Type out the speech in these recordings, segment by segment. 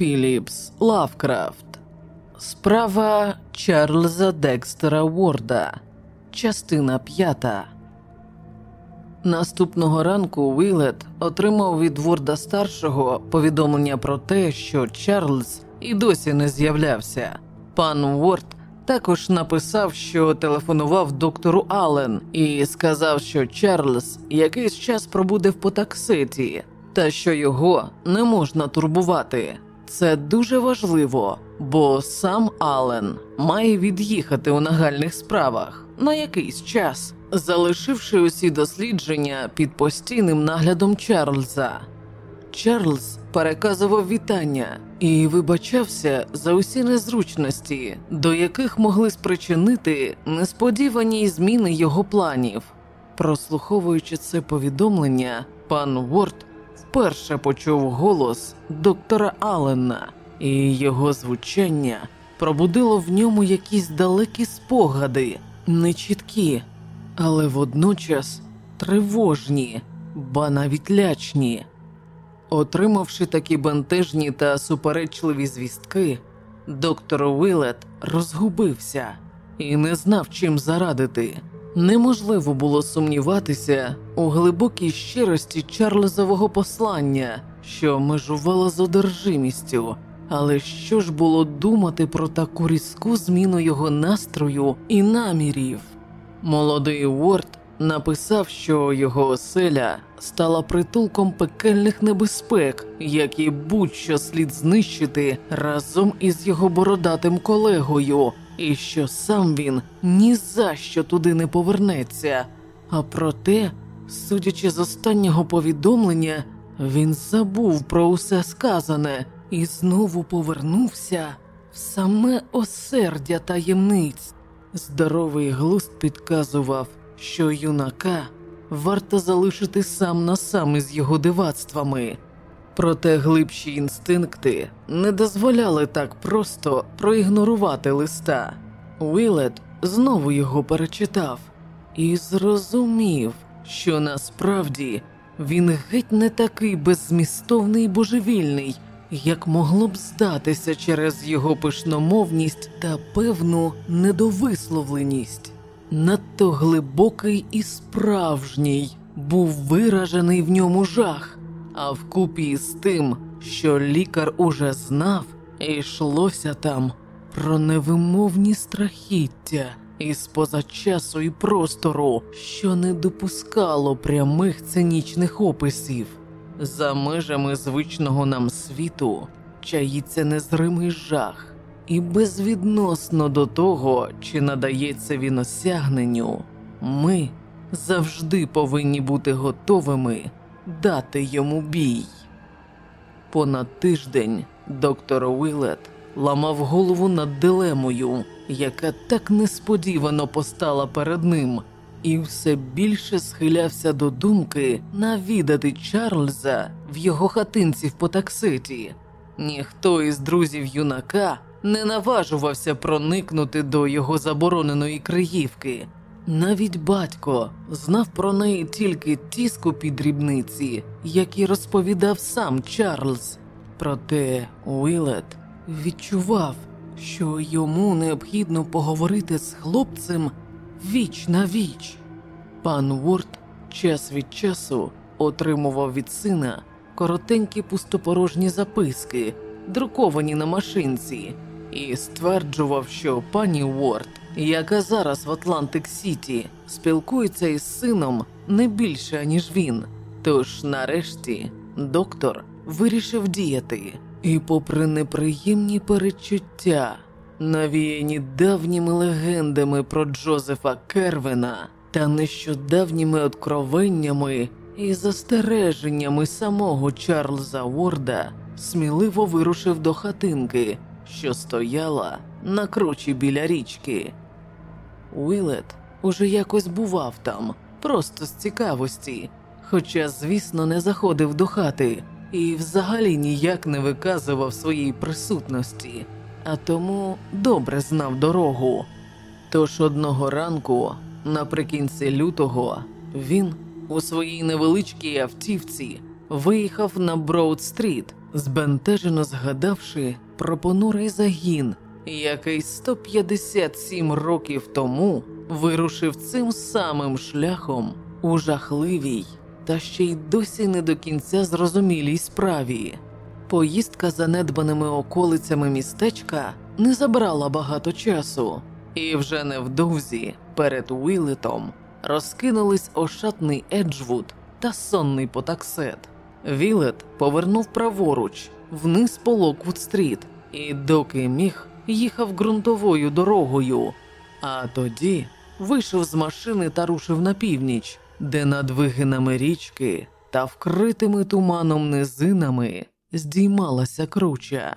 Філіпс Лавкрафт. Справа Чарльза Декстера Уорда. Частина п'ята. Наступного ранку Вілет отримав від Ворда старшого повідомлення про те, що Чарльз і досі не з'являвся. Пан Уорд також написав, що телефонував доктору Аллен і сказав, що Чарльз якийсь час пробуде в Потаксеті, та що його не можна турбувати. Це дуже важливо, бо сам Аллен має від'їхати у нагальних справах на якийсь час, залишивши усі дослідження під постійним наглядом Чарльза. Чарльз переказував вітання і вибачався за усі незручності, до яких могли спричинити несподівані зміни його планів. Прослуховуючи це повідомлення, пан Уорд вперше почув голос доктора Аллена, і його звучання пробудило в ньому якісь далекі спогади, нечіткі, але водночас тривожні, ба навіть лячні. Отримавши такі бентежні та суперечливі звістки, доктор Уилет розгубився і не знав, чим зарадити. Неможливо було сумніватися у глибокій щирості Чарльзового послання, що межувало з одержимістю. Але що ж було думати про таку різку зміну його настрою і намірів? Молодий Уорд написав, що його оселя стала притулком пекельних небезпек, які будь-що слід знищити разом із його бородатим колегою, і що сам він ні за що туди не повернеться. А проте, судячи з останнього повідомлення, він забув про усе сказане і знову повернувся в саме осердя таємниць. Здоровий глузд підказував, що юнака варто залишити сам на сам із його дивацтвами. Проте глибші інстинкти не дозволяли так просто проігнорувати листа. Уілет знову його перечитав і зрозумів, що насправді він геть не такий беззмістовний і божевільний, як могло б здатися через його пишномовність та певну недовисловленість. Надто глибокий і справжній був виражений в ньому жах, а вкупі з тим, що лікар уже знав, йшлося там про невимовні страхіття із поза часу і простору, що не допускало прямих цинічних описів. За межами звичного нам світу чаїться незримий жах, і безвідносно до того, чи надається він осягненню, ми завжди повинні бути готовими дати йому бій. Понад тиждень доктор Уілет ламав голову над дилемою, яка так несподівано постала перед ним, і все більше схилявся до думки навідати Чарльза в його хатинці в Потакситі. Ніхто із друзів юнака не наважувався проникнути до його забороненої криївки. Навіть батько знав про неї тільки ті скупі дрібниці, які розповідав сам Чарльз. Проте Уілет відчував, що йому необхідно поговорити з хлопцем віч на віч. Пан Уорд час від часу отримував від сина коротенькі пустопорожні записки, друковані на машинці, і стверджував, що пані Уорд, яка зараз в Атлантик Сіті, спілкується із сином не більше, ніж він. Тож, нарешті, доктор вирішив діяти, і, попри неприємні передчуття, навіяні давніми легендами про Джозефа Кервена та нещодавніми откровеннями і застереженнями самого Чарльза Уорда, сміливо вирушив до хатинки, що стояла на кручі біля річки. Уілет уже якось бував там, просто з цікавості, хоча, звісно, не заходив до хати і взагалі ніяк не виказував своєї присутності, а тому добре знав дорогу. Тож одного ранку, наприкінці лютого, він у своїй невеличкій автівці виїхав на Броуд-стріт, збентежено згадавши про понурий загін, який 157 років тому вирушив цим самим шляхом у жахливій та ще й досі не до кінця зрозумілій справі. Поїздка занедбаними околицями містечка не забрала багато часу, і вже невдовзі перед Уілетом розкинулись ошатний Еджвуд та сонний Потаксет. Вілет повернув праворуч, вниз по Локвуд-стріт, і доки міг, їхав ґрунтовою дорогою, а тоді вийшов з машини та рушив на північ, де над вигинами річки та вкритими туманом низинами здіймалася круча.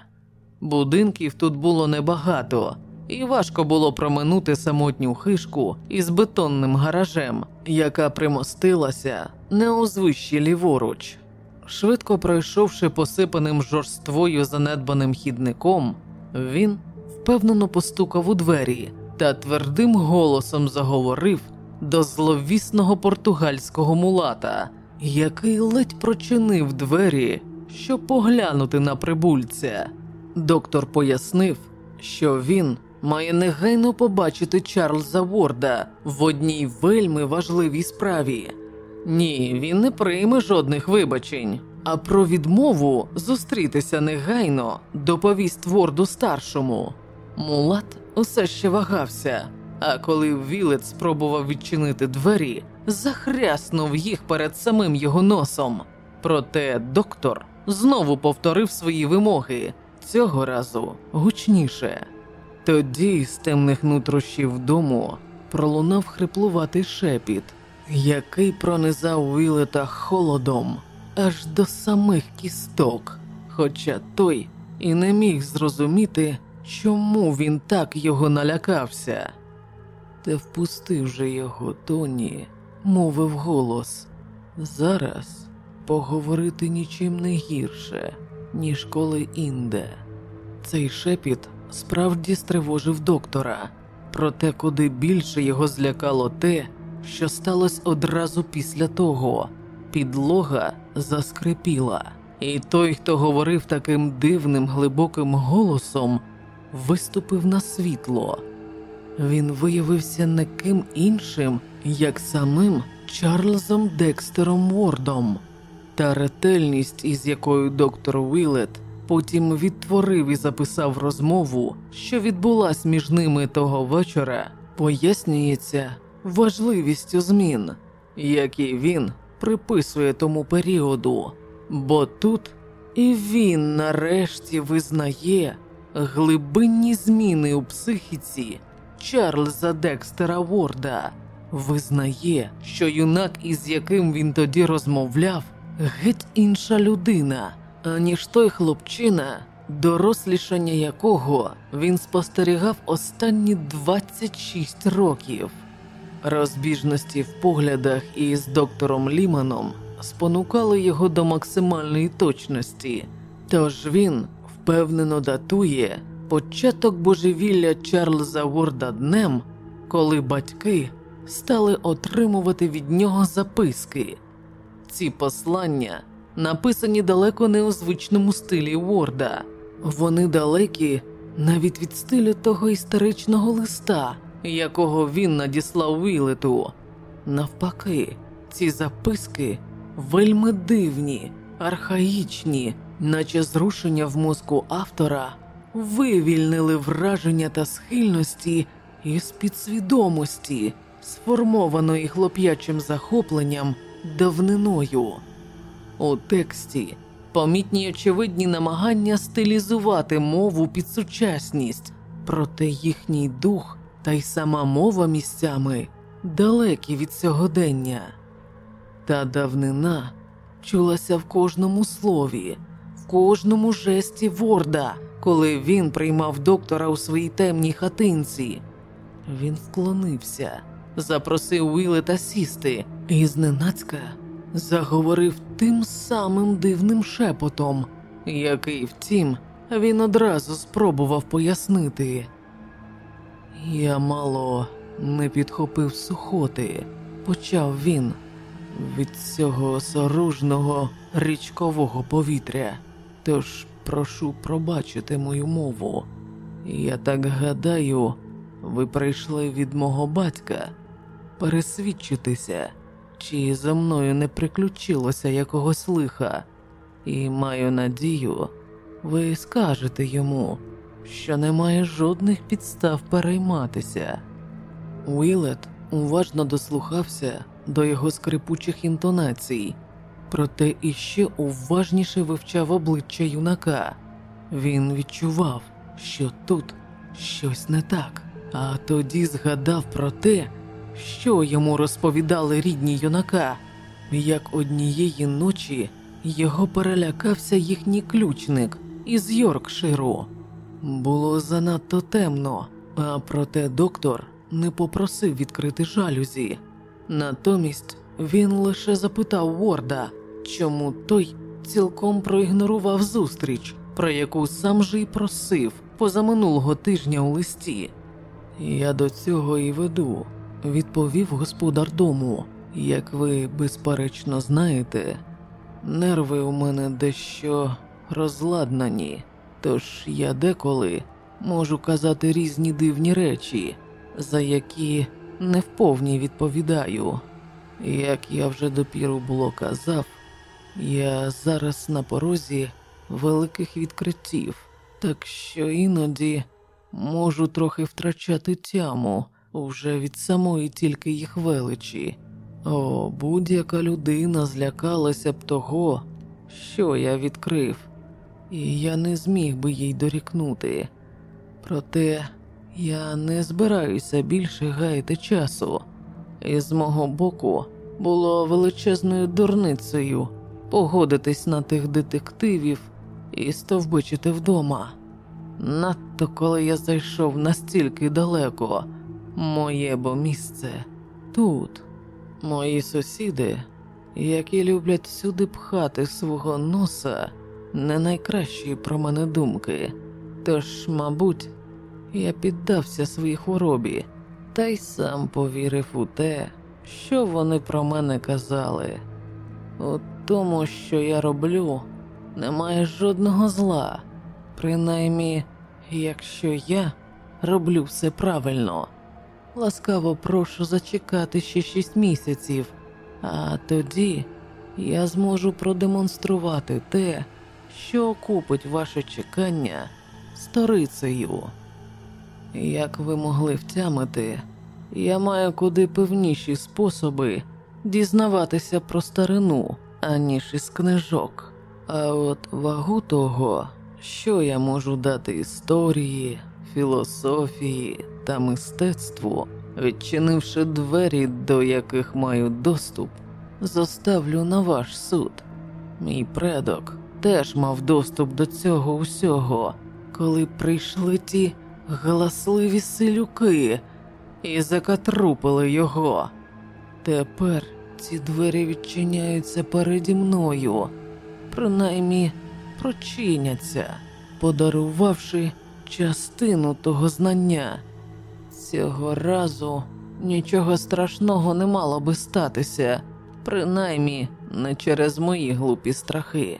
Будинків тут було небагато, і важко було проминути самотню хишку із бетонним гаражем, яка примостилася на узвищі ліворуч. Швидко пройшовши посипаним жорствою занедбаним хідником, він впевнено постукав у двері та твердим голосом заговорив до зловісного португальського мулата, який ледь прочинив двері, щоб поглянути на прибульця. Доктор пояснив, що він має негайно побачити Чарльза Ворда в одній вельми важливій справі. Ні, він не прийме жодних вибачень, а про відмову зустрітися негайно доповість Ворду старшому. Мулат усе ще вагався, а коли Вілет спробував відчинити двері, захряснув їх перед самим його носом. Проте доктор знову повторив свої вимоги, цього разу гучніше. Тоді з темних нутрощів дому пролунав хриплуватий шепіт, який пронизав Вілета холодом аж до самих кісток, хоча той і не міг зрозуміти, чому він так його налякався. Та впустив же його тоні, мовив голос. Зараз поговорити нічим не гірше, ніж коли інде. Цей шепіт справді стривожив доктора, проте куди більше його злякало те, що сталося одразу після того. Підлога заскрипіла, і той, хто говорив таким дивним глибоким голосом, виступив на світло. Він виявився не ким іншим, як самим Чарльзом Декстером Вордом, та ретельність, із якою доктор Вілет потім відтворив і записав розмову, що відбулась між ними того вечора, пояснюється важливістю змін, які він приписує тому періоду, бо тут і він нарешті визнає глибинні зміни у психіці Чарльза Декстера Ворда, визнає, що юнак, із яким він тоді розмовляв, геть інша людина, аніж той хлопчина, дорослішання якого він спостерігав останні 26 років. Розбіжності в поглядах із доктором Ліманом спонукали його до максимальної точності, тож він впевнено датує початок божевілля Чарльза Ворда днем, коли батьки стали отримувати від нього записки. Ці послання написані далеко не у звичному стилі Ворда, вони далекі навіть від стилю того історичного листа якого він надіслав Вілету. Навпаки, ці записки вельми дивні, архаїчні, наче зрушення в мозку автора, вивільнили враження та схильності із підсвідомості, сформованої хлоп'ячим захопленням давниною. У тексті помітні очевидні намагання стилізувати мову під сучасність, проте їхній дух та й сама мова місцями далекі від сьогодення. Та давнина чулася в кожному слові, кожному жесті Ворда, коли він приймав доктора у своїй темній хатинці. Він вклонився, запросив Уілета сісти і зненацька заговорив тим самим дивним шепотом, який, втім, він одразу спробував пояснити. Я мало не підхопив сухоти, почав він. від цього осоружного річкового повітря. Тож прошу пробачити мою мову. Я так гадаю, ви прийшли від мого батька пересвідчитися, чи за мною не приключилося якогось лиха, і маю надію, ви скажете йому, що немає жодних підстав перейматися. Уілет уважно дослухався до його скрипучих інтонацій, проте іще уважніше вивчав обличчя юнака. Він відчував, що тут щось не так, а тоді згадав про те, що йому розповідали рідні юнака, як однієї ночі його перелякався їхній ключник із Йоркширу. Було занадто темно, а проте доктор не попросив відкрити жалюзі. Натомість він лише запитав Ворда, чому той цілком проігнорував зустріч, про яку сам же й просив позаминулого тижня у листі. Я до цього і веду, відповів господар дому. Як ви безперечно знаєте, нерви у мене дещо розладнані, тож я деколи можу казати різні дивні речі, за які не вповні відповідаю. Як я вже допіру було казав, я зараз на порозі великих відкриттів, так що іноді можу трохи втрачати тяму уже від самої тільки їх величі. О, будь-яка людина злякалася б того, що я відкрив, і я не зміг би їй дорікнути. Проте я не збираюся більше гаяти часу, і з мого боку було величезною дурницею погодитись на тих детективів і стовбичити вдома. Надто коли я зайшов настільки далеко, моє бо місце тут. Мої сусіди, які люблять всюди пхати свого носа, не найкращі про мене думки. Тож, мабуть, я піддався своїй хворобі та й сам повірив у те, що вони про мене казали. У тому, що я роблю, немає жодного зла, принаймні, якщо я роблю все правильно. Ласкаво прошу зачекати ще шість місяців, а тоді я зможу продемонструвати те, що окупить ваше чекання сторицею. Як ви могли втямити, я маю куди певніші способи дізнаватися про старину, аніж із книжок. А от вагу того, що я можу дати історії, філософії та мистецтву, відчинивши двері, до яких маю доступ, зоставлю на ваш суд. Мій предок теж мав доступ до цього усього, коли прийшли ті галасливі селюки і закатрупили його. Тепер ці двері відчиняються переді мною, принаймні прочиняться, подарувавши частину того знання. Цього разу нічого страшного не мало би статися, принаймні не через мої глупі страхи.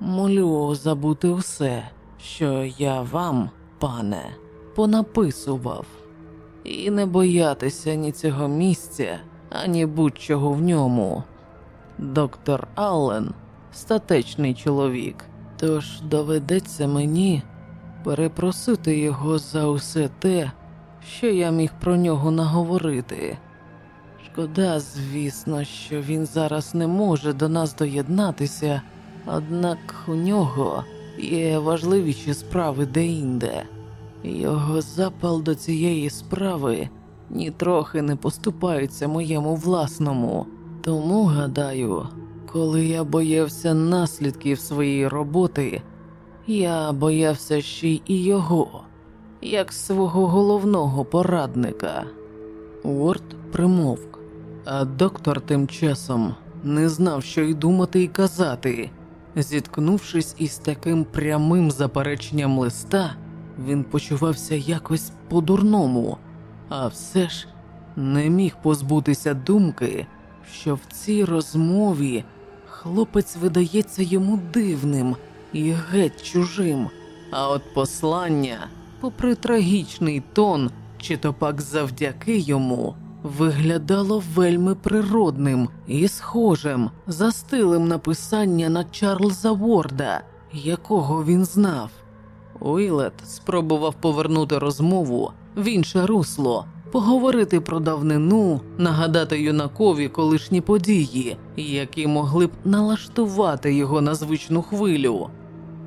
Молю забути все, що я вам, пане, понаписував, і не боятися ні цього місця, ані будь-чого в ньому. Доктор Аллен статечний чоловік, тож доведеться мені перепросити його за усе те, що я міг про нього наговорити. Шкода, звісно, що він зараз не може до нас доєднатися, однак у нього є важливіші справи деінде. Його запал до цієї справи нітрохи не поступається моєму власному. Тому, гадаю, коли я боявся наслідків своєї роботи, я боявся ще й його, як свого головного порадника. Уорд примовк, а доктор тим часом не знав, що й думати і казати. Зіткнувшись із таким прямим запереченням листа, він почувався якось по-дурному, а все ж не міг позбутися думки, що в цій розмові хлопець видається йому дивним і геть чужим, а от послання, попри трагічний тон, чи то пак завдяки йому, виглядало вельми природним і схожим за стилем написання на Чарльза Ворда, якого він знав. Уілет спробував повернути розмову в інше русло, поговорити про давнину, нагадати юнакові колишні події, які могли б налаштувати його на звичну хвилю.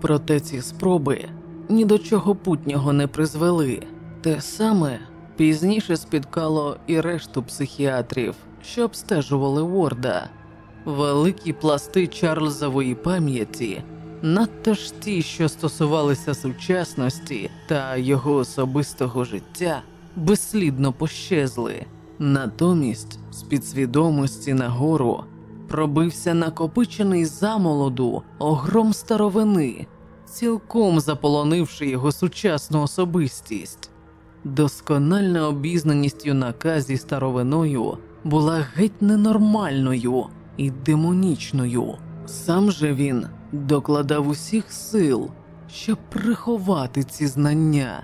Проте ці спроби ні до чого путнього не призвели. Те саме пізніше спіткало і решту психіатрів, що обстежували Ворда. Великі пласти Чарльзової пам'яті, надто ж ті, що стосувалися сучасності та його особистого життя, безслідно пощезли. Натомість, з підсвідомості нагору, пробився накопичений замолоду огром старовини, цілком заполонивши його сучасну особистість. Доскональна обізнаність юнака зі старовиною була геть ненормальною і демонічною. Сам же він докладав усіх сил, щоб приховати ці знання.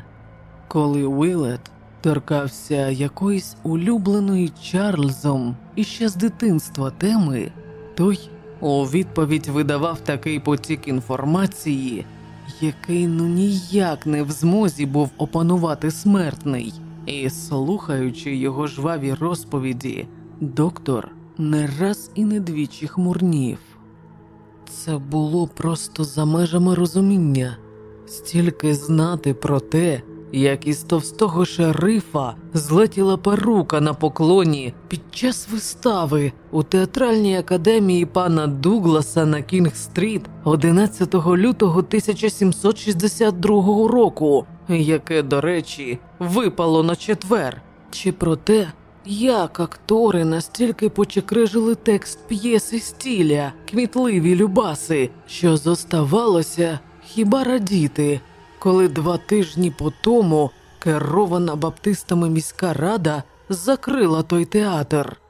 Коли Уілет торкався якоїсь улюбленої Чарльзом іще з дитинства теми, той у відповідь видавав такий потік інформації, який ну ніяк не в змозі був опанувати смертний, і, слухаючи його жваві розповіді, доктор не раз і не двічі хмурнів. Це було просто за межами розуміння, стільки знати про те, як із товстого шерифа злетіла перука на поклоні під час вистави у театральній академії пана Дугласа на Кінг-стріт 11 лютого 1762 року, яке, до речі, випало на четвер, чи про те, як актори настільки почекрижили текст п'єси стіля, кмітливі любаси, що зоставалося хіба радіти коли два тижні по тому керована баптистами міська рада закрила той театр.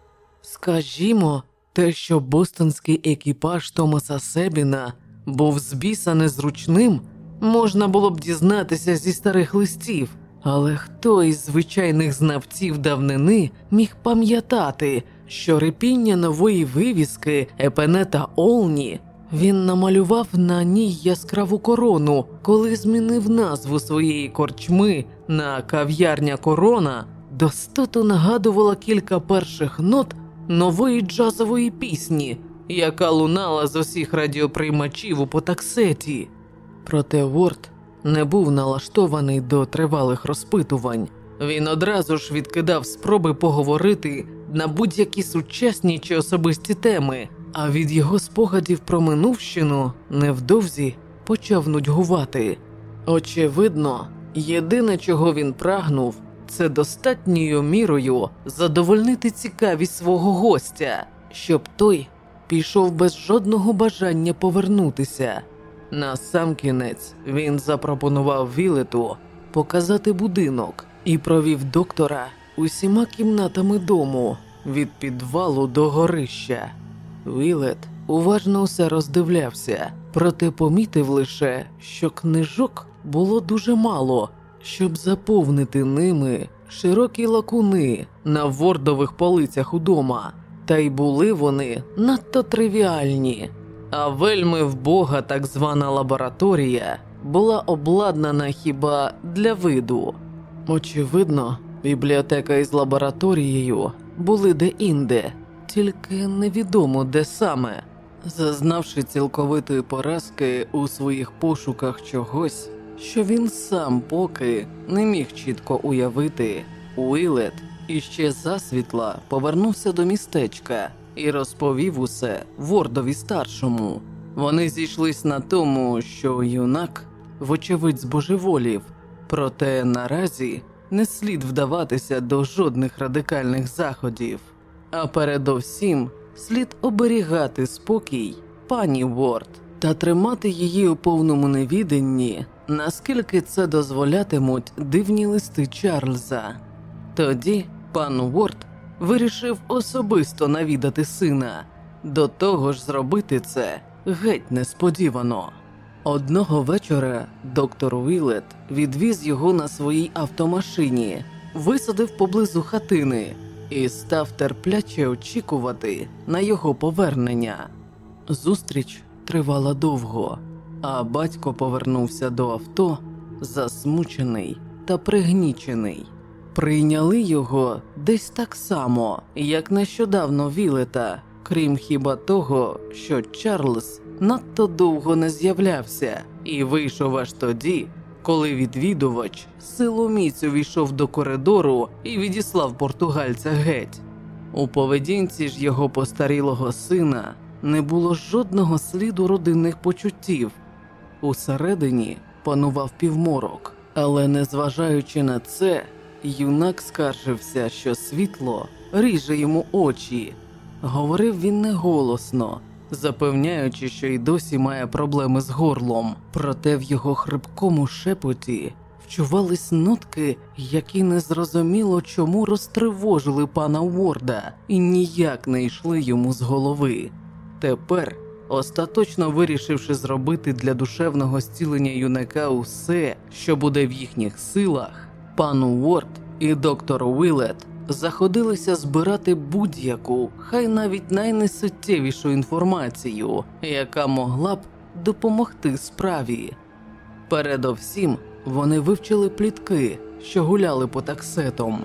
Скажімо, те, що бостонський екіпаж Томаса Себіна був з біса незручним, можна було б дізнатися зі старих листів, але хто із звичайних знавців давнини міг пам'ятати, що репіння нової вивіски Епенета Олні він намалював на ній яскраву корону, коли змінив назву своєї корчми на кав'ярня корона, достату нагадувала кілька перших нот нової джазової пісні, яка лунала з усіх радіоприймачів у потаксеті. Проте Ворд не був налаштований до тривалих розпитувань. Він одразу ж відкидав спроби поговорити на будь-які сучасні чи особисті теми а від його спогадів про минувщину невдовзі почав нудьгувати. Очевидно, єдине, чого він прагнув, це достатньою мірою задовольнити цікавість свого гостя, щоб той пішов без жодного бажання повернутися. На сам кінець він запропонував Вілету показати будинок і провів доктора усіма кімнатами дому від підвалу до горища. Вілет уважно усе роздивлявся, проте помітив лише, що книжок було дуже мало, щоб заповнити ними широкі лакуни на вордових полицях удома, та й були вони надто тривіальні. А вельми вбога так звана лабораторія була обладнана хіба для виду. Очевидно, бібліотека із лабораторією були де-інде тільки невідомо де саме. Зазнавши цілковитої поразки у своїх пошуках чогось, що він сам поки не міг чітко уявити, Уілет іще засвітла повернувся до містечка і розповів усе Вордові старшому. Вони зійшлись на тому, що юнак, вочевидь, збожеволів, проте наразі не слід вдаватися до жодних радикальних заходів. А передовсім слід оберігати спокій пані Ворд та тримати її у повному невіденні, наскільки це дозволятимуть дивні листи Чарльза. Тоді пан Ворд вирішив особисто навідати сина. До того ж, зробити це геть несподівано. Одного вечора доктор Уілет відвіз його на своїй автомашині, висадив поблизу хатини і став терпляче очікувати на його повернення. Зустріч тривала довго, а батько повернувся до авто засмучений та пригнічений. Прийняли його десь так само, як нещодавно Вілета, крім хіба того, що Чарльз надто довго не з'являвся і вийшов аж тоді, коли відвідувач силоміць увійшов до коридору і відіслав португальця геть. У поведінці ж його постарілого сина не було жодного сліду родинних почуттів. Усередині панував півморок, але незважаючи на це, юнак скаржився, що світло ріже йому очі. Говорив він неголосно, запевняючи, що й досі має проблеми з горлом, проте в його хрипкому шепоті вчувались нотки, які незрозуміло чому розтривожили пана Уорда і ніяк не йшли йому з голови. Тепер, остаточно вирішивши зробити для душевного зцілення юнака усе, що буде в їхніх силах, пан Уорд і доктор Уілет заходилися збирати будь-яку, хай навіть найнесуттєвішу інформацію, яка могла б допомогти справі. Передовсім вони вивчили плітки, що гуляли по таксетом.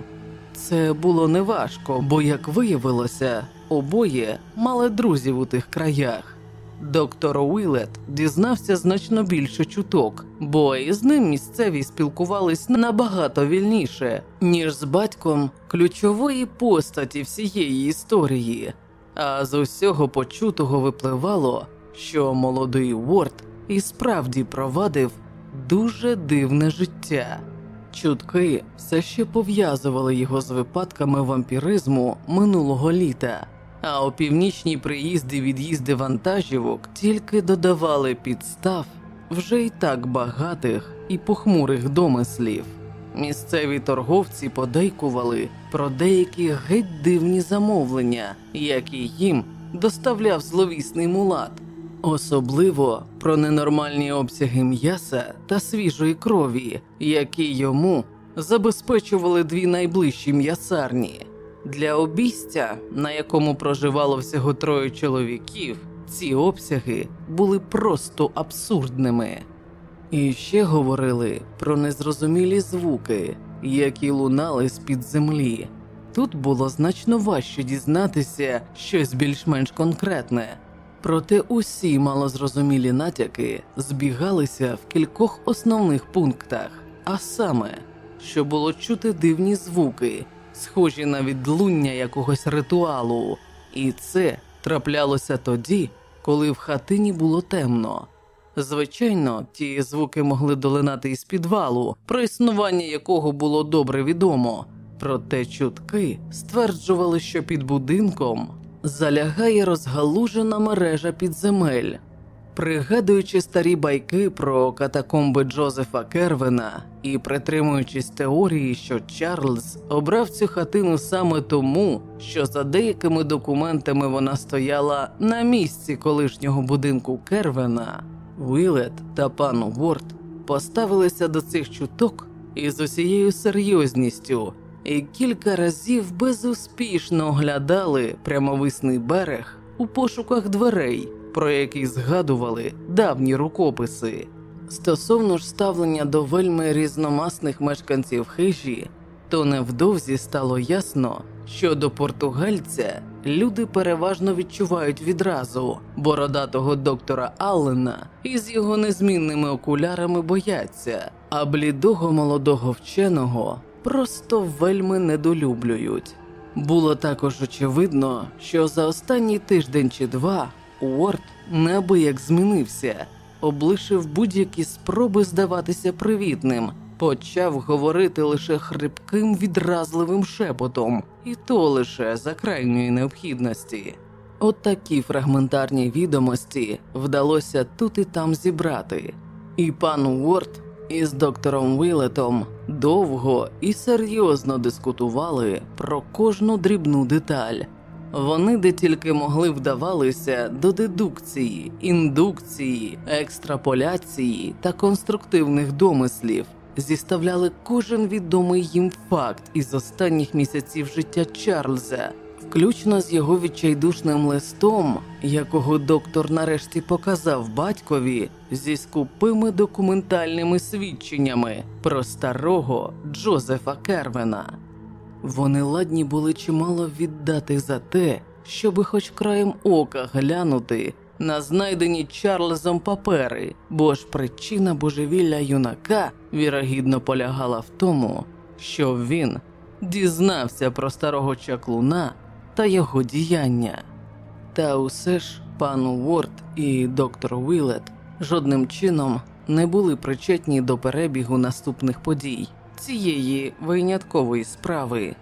Це було неважко, бо, як виявилося, обоє мали друзів у тих краях. Доктор Уілет дізнався значно більше чуток, бо із ним місцеві спілкувались набагато вільніше, ніж з батьком ключової постаті всієї історії. А з усього почутого випливало, що молодий Уорд і справді провадив дуже дивне життя. Чутки все ще пов'язували його з випадками вампіризму минулого літа а у північні приїзди від'їзди вантажівок тільки додавали підстав вже й так багатих і похмурих домислів. Місцеві торговці подейкували про деякі геть дивні замовлення, які їм доставляв зловісний мулат, особливо про ненормальні обсяги м'яса та свіжої крові, які йому забезпечували дві найближчі м'ясарні. Для обійстя, на якому проживало всього троє чоловіків, ці обсяги були просто абсурдними. І ще говорили про незрозумілі звуки, які лунали з під землі. Тут було значно важче дізнатися щось більш-менш конкретне, проте усі малозрозумілі натяки збігалися в кількох основних пунктах, а саме, що було чути дивні звуки схожі на відлуння якогось ритуалу, і це траплялося тоді, коли в хатині було темно. Звичайно, ті звуки могли долинати із підвалу, про існування якого було добре відомо, проте чутки стверджували, що під будинком залягає розгалужена мережа підземель, Пригадуючи старі байки про катакомби Джозефа Кервена і притримуючись теорії, що Чарльз обрав цю хатину саме тому, що за деякими документами вона стояла на місці колишнього будинку Кервена, Уілет та пан Уорд поставилися до цих чуток із усією серйозністю і кілька разів безуспішно оглядали прямовисний берег у пошуках дверей про який згадували давні рукописи. Стосовно ж ставлення до вельми різномасних мешканців хижі, то невдовзі стало ясно, що до португальця люди переважно відчувають відразу бородатого доктора Аллена із його незмінними окулярами бояться, а блідого молодого вченого просто вельми недолюблюють. Було також очевидно, що за останній тиждень чи два Уорд неабияк змінився, облишив будь-які спроби здаватися привітним, почав говорити лише хрипким відразливим шепотом, і то лише за крайньої необхідності. От такі фрагментарні відомості вдалося тут і там зібрати, і пан Уорд із доктором Вілетом довго і серйозно дискутували про кожну дрібну деталь. Вони де тільки могли вдавалися до дедукції, індукції, екстраполяції та конструктивних домислів, зіставляли кожен відомий їм факт із останніх місяців життя Чарльза, включно з його відчайдушним листом, якого доктор нарешті показав батькові зі скупими документальними свідченнями про старого Джозефа Кервена. Вони ладні були чимало віддати за те, щоби хоч краєм ока глянути на знайдені Чарльзом папери, бо ж причина божевілля юнака вірогідно полягала в тому, що він дізнався про старого чаклуна та його діяння. Та усе ж пан Уорд і доктор Уілет жодним чином не були причетні до перебігу наступних подій цієї виняткової справи.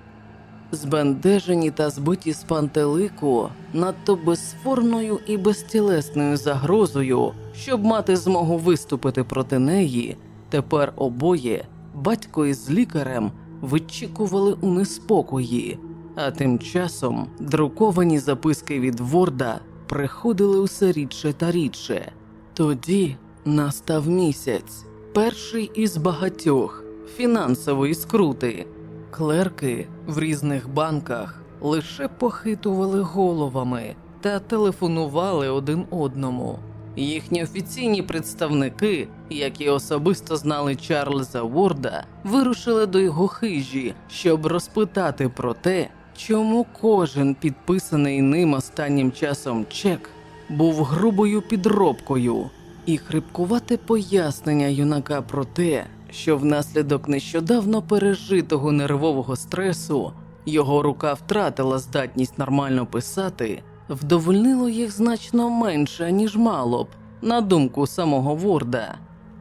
Збентежені та збиті з пантелику надто безформною і безтілесною загрозою, щоб мати змогу виступити проти неї, тепер обоє, батько із лікарем, вичікували у неспокої, а тим часом друковані записки від Ворда приходили усе рідше та рідше. Тоді настав місяць, перший із багатьох фінансової скрути. Клерки в різних банках лише похитували головами та телефонували один одному. Їхні офіційні представники, які особисто знали Чарльза Ворда, вирушили до його хижі, щоб розпитати про те, чому кожен підписаний ним останнім часом чек був грубою підробкою, і хрипкувате пояснення юнака про те, що внаслідок нещодавно пережитого нервового стресу його рука втратила здатність нормально писати, вдовольнило їх значно менше, ніж мало б, на думку самого Ворда.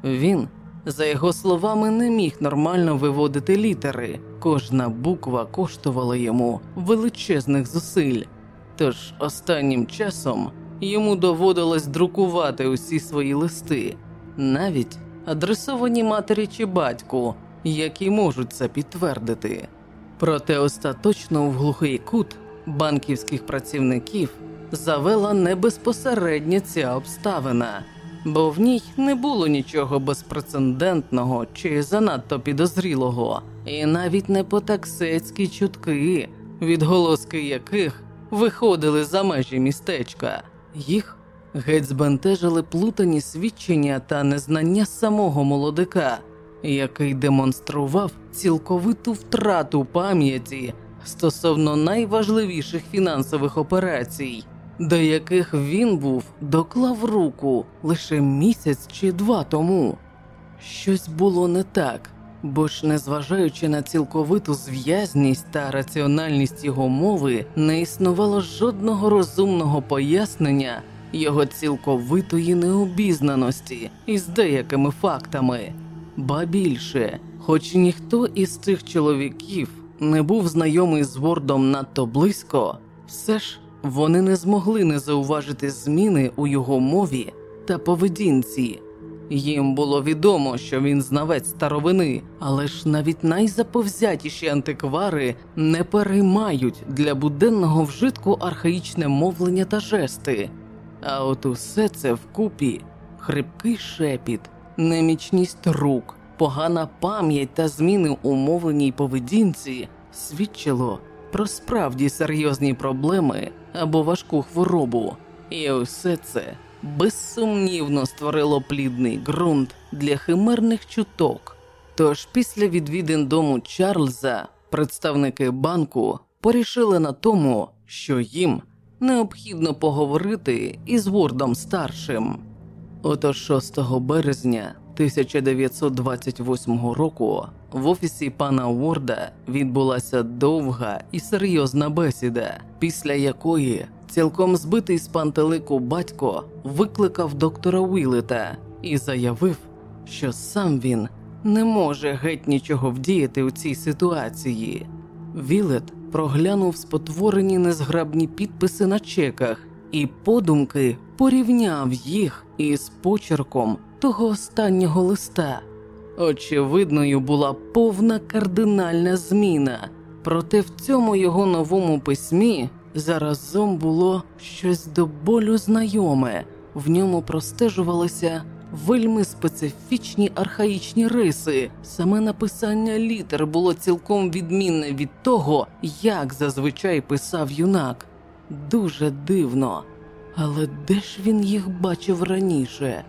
Він, за його словами, не міг нормально виводити літери, кожна буква коштувала йому величезних зусиль. Тож останнім часом йому доводилось друкувати усі свої листи, навіть адресовані матері чи батьку, які можуть це підтвердити. Проте остаточно в глухий кут банківських працівників завела не безпосередньо ця обставина, бо в ній не було нічого безпрецедентного чи занадто підозрілого, і навіть не потаксецькі чутки, відголоски яких виходили за межі містечка. Їх геть збентежили плутані свідчення та незнання самого молодика, який демонстрував цілковиту втрату пам'яті стосовно найважливіших фінансових операцій, до яких він був доклав руку лише місяць чи два тому. Щось було не так, бо ж, незважаючи на цілковиту зв'язність та раціональність його мови, не існувало жодного розумного пояснення його цілковитої необізнаності із деякими фактами, ба більше, хоч ніхто із цих чоловіків не був знайомий з Вордом надто близько, все ж вони не змогли не зауважити зміни у його мові та поведінці. Їм було відомо, що він знавець старовини, але ж навіть найзаповзятіші антиквари не переймають для буденного вжитку архаїчне мовлення та жести. А от усе це вкупі хрипкий шепіт, немічність рук, погана пам'ять та зміни у мовленій поведінці свідчило про справді серйозні проблеми або важку хворобу, і усе це безсумнівно створило плідний ґрунт для химерних чуток. Тож після відвідин дому Чарльза представники банку порішили на тому, що їм необхідно поговорити із Вордом старшим. Ото 6 березня 1928 року в офісі пана Уорда відбулася довга і серйозна бесіда, після якої цілком збитий з пантелику батько викликав доктора Уілета і заявив, що сам він не може геть нічого вдіяти у цій ситуації. Вілет проглянув спотворені незграбні підписи на чеках і подумки порівняв їх із почерком того останнього листа. Очевидною була повна кардинальна зміна, проте в цьому його новому письмі заразом було щось до болю знайоме, в ньому простежувалися вельми специфічні архаїчні риси. Саме написання літер було цілком відмінне від того, як зазвичай писав юнак. Дуже дивно. Але де ж він їх бачив раніше?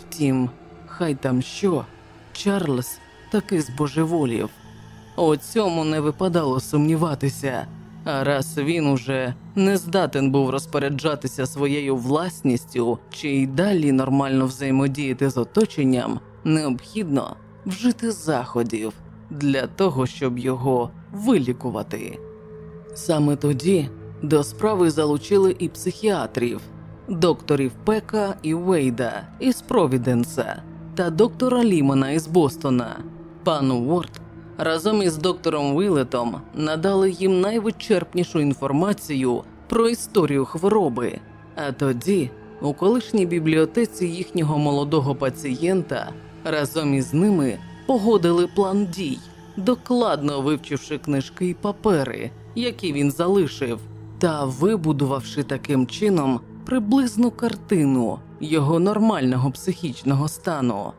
Втім, хай там що, Чарльз таки збожеволів. У цьому не випадало сумніватися, а раз він уже не здатен був розпоряджатися своєю власністю чи й далі нормально взаємодіяти з оточенням, необхідно вжити заходів для того, щоб його вилікувати. Саме тоді до справи залучили і психіатрів, докторів Пека і Вейда із Провіденса та доктора Лімана із Бостона. Пан Уорд разом із доктором Вілетом надали їм найвичерпнішу інформацію про історію хвороби. А тоді, у колишній бібліотеці їхнього молодого пацієнта, разом із ними погодили план дій, докладно вивчивши книжки й папери, які він залишив, та вибудувавши таким чином приблизну картину його нормального психічного стану.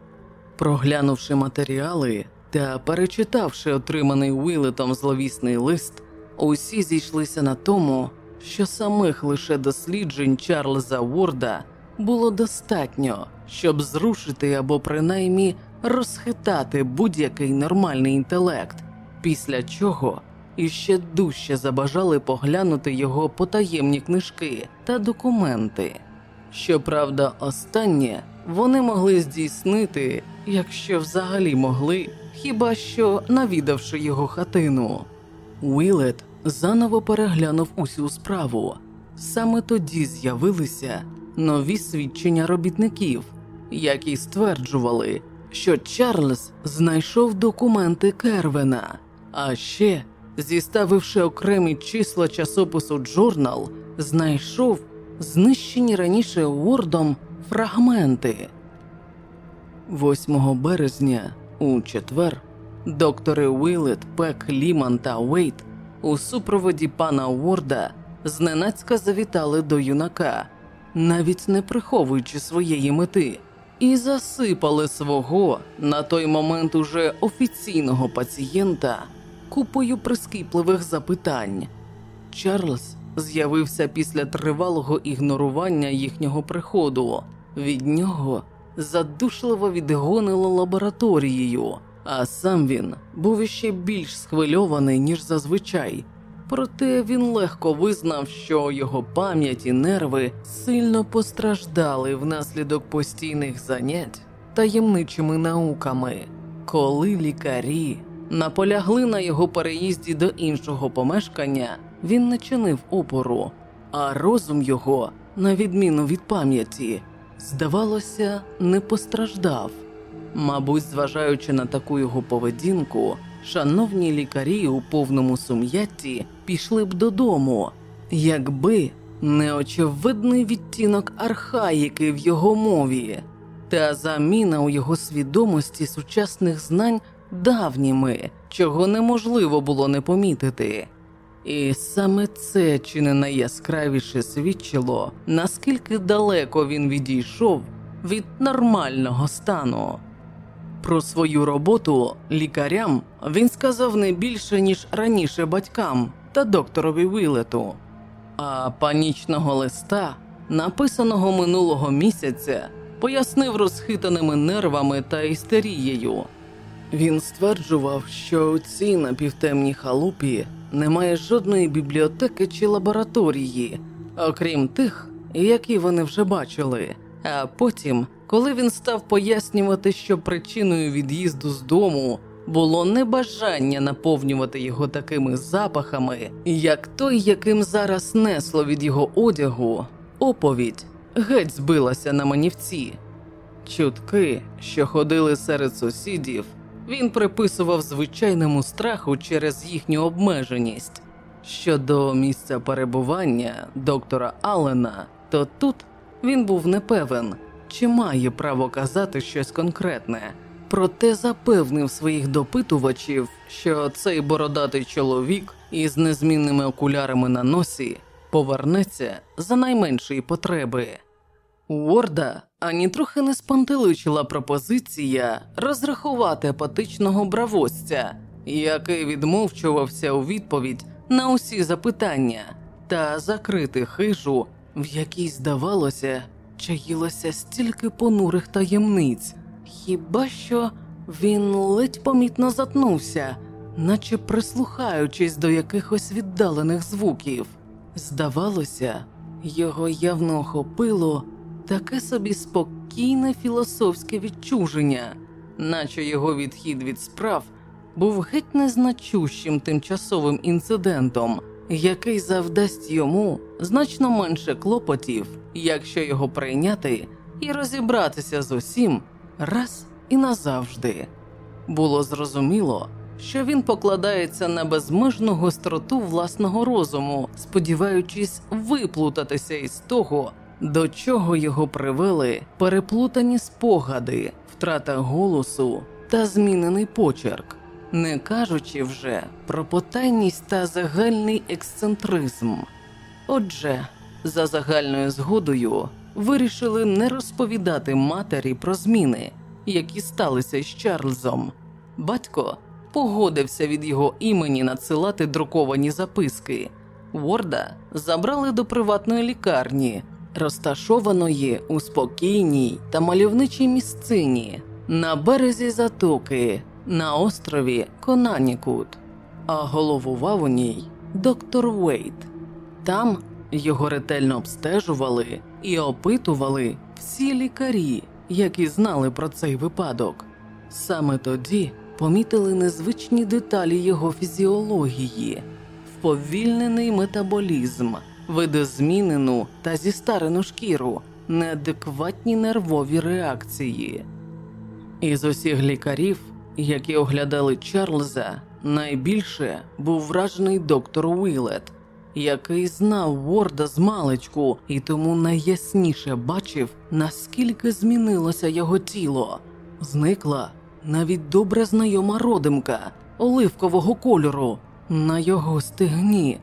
Проглянувши матеріали та перечитавши отриманий Уілетом зловісний лист, усі зійшлися на тому, що самих лише досліджень Чарльза Ворда було достатньо, щоб зрушити або принаймні розхитати будь-який нормальний інтелект, після чого іще дужче забажали поглянути його потаємні книжки та документи. Щоправда, останнє вони могли здійснити, якщо взагалі могли, хіба що навідавши його хатину. Уілет заново переглянув усю справу. Саме тоді з'явилися нові свідчення робітників, які стверджували, що Чарльз знайшов документи Кервена, а ще, зіставивши окремі числа часопису Джорнал, знайшов знищені раніше Уордом фрагменти. 8 березня у четвер доктори Уілет, Пек, Ліман та Уейт у супроводі пана Уорда зненацька завітали до юнака, навіть не приховуючи своєї мети, і засипали свого на той момент уже офіційного пацієнта купою прискіпливих запитань. Чарльз з'явився після тривалого ігнорування їхнього приходу. Від нього задушливо відгонило лабораторією, а сам він був іще більш схвильований, ніж зазвичай. Проте він легко визнав, що його пам'ять і нерви сильно постраждали внаслідок постійних занять таємничими науками, коли лікарі наполягли на його переїзді до іншого помешкання, він не чинив опору, а розум його, на відміну від пам'яті, здавалося, не постраждав. Мабуть, зважаючи на таку його поведінку, шановні лікарі у повному сум'ятті пішли б додому, якби не очевидний відтінок архаїки в його мові та заміна у його свідомості сучасних знань давніми, чого неможливо було не помітити. І саме це чи не найяскравіше свідчило, наскільки далеко він відійшов від нормального стану. Про свою роботу лікарям він сказав не більше, ніж раніше батькам та докторові Вилету, а панічного листа, написаного минулого місяця, пояснив розхитаними нервами та істерією. Він стверджував, що у цій напівтемній халупі немає жодної бібліотеки чи лабораторії, окрім тих, які вони вже бачили. А потім, коли він став пояснювати, що причиною від'їзду з дому було небажання наповнювати його такими запахами, як той, яким зараз несло від його одягу, оповідь геть збилася на манівці. Чутки, що ходили серед сусідів, він приписував звичайному страху через їхню обмеженість. Щодо місця перебування доктора Аллена, то тут він був непевен, чи має право казати щось конкретне, проте запевнив своїх допитувачів, що цей бородатий чоловік із незмінними окулярами на носі повернеться за найменшої потреби. Уорда ані трохи не спантеличила пропозиція розрахувати апатичного бравосця, який відмовчувався у відповідь на усі запитання та закрити хижу, в якій, здавалося, чаїлося стільки понурих таємниць. Хіба що він ледь помітно затнувся, наче прислухаючись до якихось віддалених звуків. Здавалося, його явно охопило таке собі спокійне філософське відчуження, наче його відхід від справ був геть незначущим тимчасовим інцидентом, який завдасть йому значно менше клопотів, якщо його прийняти і розібратися з усім раз і назавжди. Було зрозуміло, що він покладається на безмежну гостроту власного розуму, сподіваючись виплутатися із того, до чого його привели переплутані спогади, втрата голосу та змінений почерк, не кажучи вже про потайність та загальний ексцентризм. Отже, за загальною згодою вирішили не розповідати матері про зміни, які сталися з Чарльзом. Батько погодився від його імені надсилати друковані записки. Ворда забрали до приватної лікарні, розташованої у спокійній та мальовничій місцині на березі затоки на острові Конанікут, а головував у ній доктор Уейт. Там його ретельно обстежували і опитували всі лікарі, які знали про цей випадок. Саме тоді помітили незвичні деталі його фізіології, вповільнений метаболізм, видозмінену та зістарену шкіру, неадекватні нервові реакції. Із усіх лікарів, які оглядали Чарльза, найбільше був вражений доктор Уілет, який знав Ворда з маличку і тому найясніше бачив, наскільки змінилося його тіло. Зникла навіть добре знайома родимка оливкового кольору на його стегні.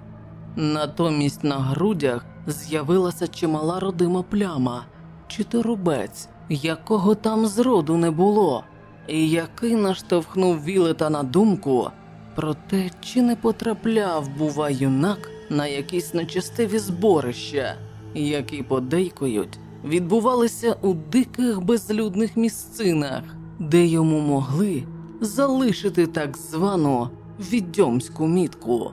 Натомість на грудях з'явилася чимала родима пляма, чи рубець, якого там зроду не було, і який наштовхнув Вілета на думку про те, чи не потрапляв, бува, юнак на якісь нечестиві зборища, які подейкують відбувалися у диких безлюдних місцинах, де йому могли залишити так звану відьомську мітку.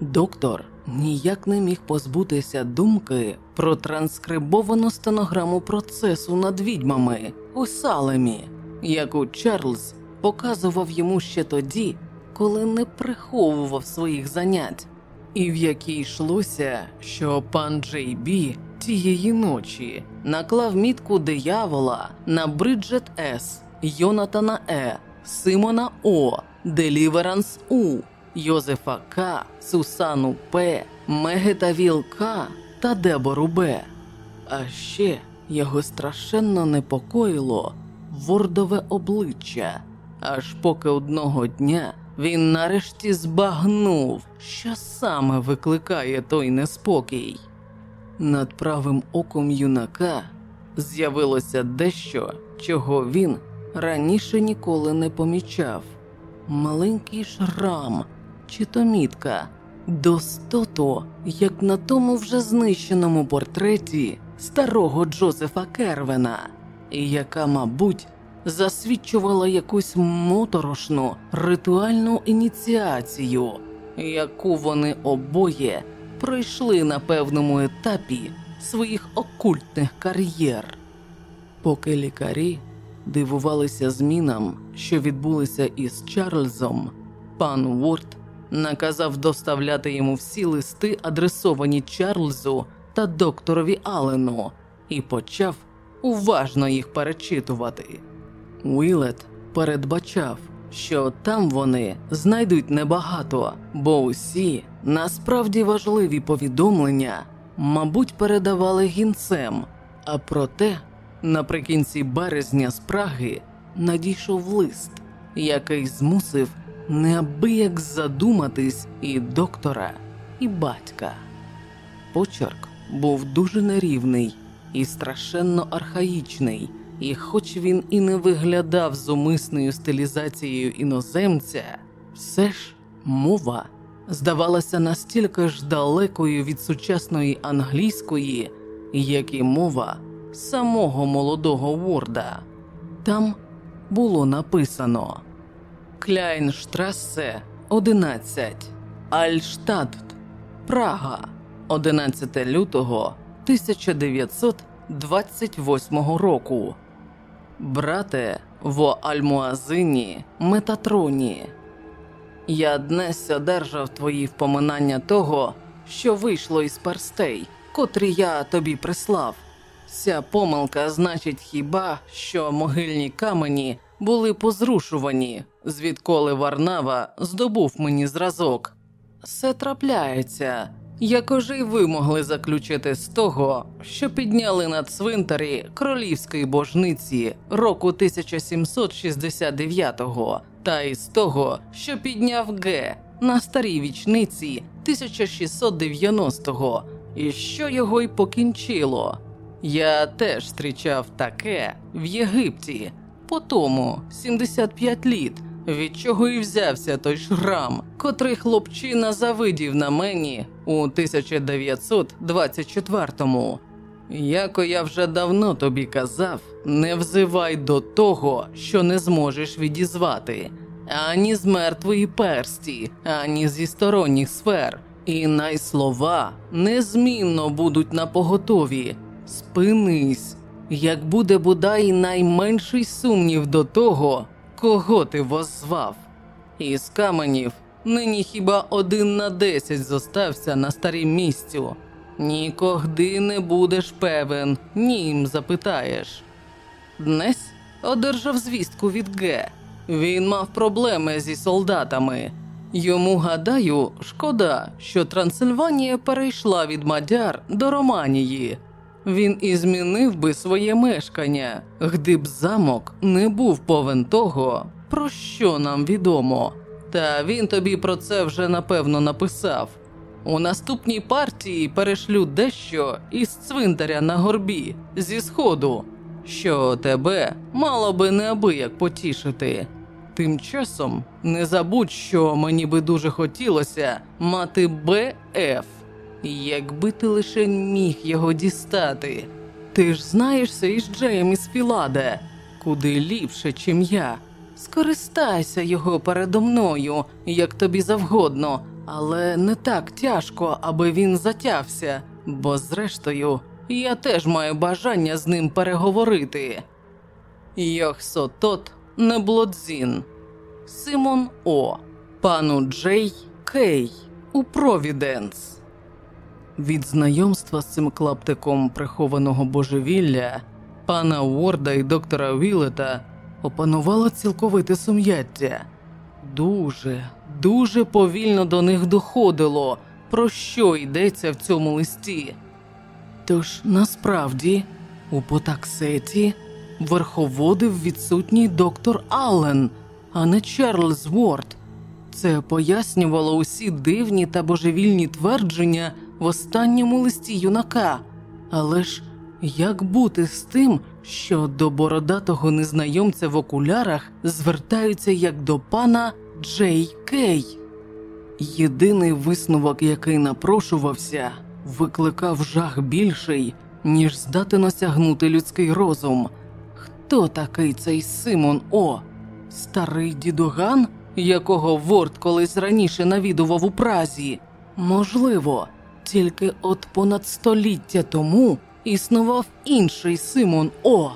Доктор ніяк не міг позбутися думки про транскрибовану стенограму процесу над відьмами у Салемі, яку Чарльз показував йому ще тоді, коли не приховував своїх занять, і в якій йшлося, що пан Джей Бі тієї ночі наклав мітку диявола на Бриджет С, Йонатана Е, Симона О, Деліверанс У. Йозефа К, Сусану П, Мегетабіл К та Дебору Б. А ще його страшенно непокоїло Вордове обличчя, аж поки одного дня він нарешті збагнув, що саме викликає той неспокій. Над правим оком юнака з'явилося дещо, чого він раніше ніколи не помічав маленький шрам чи то мітка, достото, як на тому вже знищеному портреті старого Джозефа Кервена, яка, мабуть, засвідчувала якусь моторошну ритуальну ініціацію, яку вони обоє пройшли на певному етапі своїх окультних кар'єр. Поки лікарі дивувалися змінам, що відбулися із Чарльзом, пан Уорд наказав доставляти йому всі листи, адресовані Чарльзу та докторові Аллену, і почав уважно їх перечитувати. Уілет передбачав, що там вони знайдуть небагато, бо усі насправді важливі повідомлення, мабуть, передавали гінцем, а проте наприкінці березня з Праги надійшов лист, який змусив неабияк задуматись і доктора, і батька. Почерк був дуже нерівний і страшенно архаїчний, і, хоч він і не виглядав зумисною стилізацією іноземця, все ж мова здавалася настільки ж далекою від сучасної англійської, як і мова самого молодого Ворда. Там було написано Кляйнштрассе 11, Альштадт, Прага, 11 лютого 1928 року. Брате во Альмуазині Метатроні. Я днес одержав твої впоминання того, що вийшло із перстей, котрі я тобі прислав. Ця помилка значить хіба, що могильні камені були позрушувані, звідколи Варнава здобув мені зразок. Все трапляється, як уже й ви могли заключити з того, що підняли на цвинтарі королівської божниці року 1769-го, та із того, що підняв Г на старій вічниці 1690-го, і що його й покінчило. Я теж зустрічав таке в Єгипті, по тому. 75 літ, від чого і взявся той шрам, котрий хлопчина завидів на мені у 1924-му. Яко я вже давно тобі казав, не взивай до того, що не зможеш відізвати, ані з мертвої персті, ані зі сторонніх сфер, і найслова незмінно будуть на поготові. Спинись, як буде бодай найменший сумнів до того, кого ти воззвав. Із каменів нині хіба один на десять зостався на старім місцю. Нікогди не будеш певен, ні їм запитаєш. Днес одержав звістку від Г. Він мав проблеми зі солдатами. Йому гадаю, шкода, що Трансильванія перейшла від Мадяр до Романії. Він і змінив би своє мешкання, б замок не був повен того, про що нам відомо. Та він тобі про це вже напевно написав. У наступній партії перешлю дещо із цвинтаря на горбі зі сходу, що тебе мало би неабияк потішити. Тим часом не забудь, що мені би дуже хотілося мати БФ. Якби ти лише міг його дістати. Ти ж знаєшся із Джеєм із Філаде, куди ліпше, чим я. Скористайся його передо мною, як тобі завгодно, але не так тяжко, аби він затявся, бо, зрештою, я теж маю бажання з ним переговорити. Йохсотот Неблодзін, Симон О, пану Джей Кей у Провіденс. Від знайомства з цим клаптиком прихованого божевілля пана Уорда і доктора Вілета опанувало цілковите сум'яття. Дуже, дуже повільно до них доходило, про що йдеться в цьому листі. Тож насправді у Потаксеті верховодив відсутній доктор Аллен, а не Чарльз Уорд. Це пояснювало усі дивні та божевільні твердження в останньому листі юнака. Але ж як бути з тим, що до бородатого незнайомця в окулярах звертаються як до пана Джей Кей? Єдиний висновок, який напрошувався, викликав жах більший, ніж здатен осягнути людський розум. Хто такий цей Симон О? Старий дідуган, якого Ворд колись раніше навідував у Празі? Можливо, тільки от понад століття тому існував інший Симон О.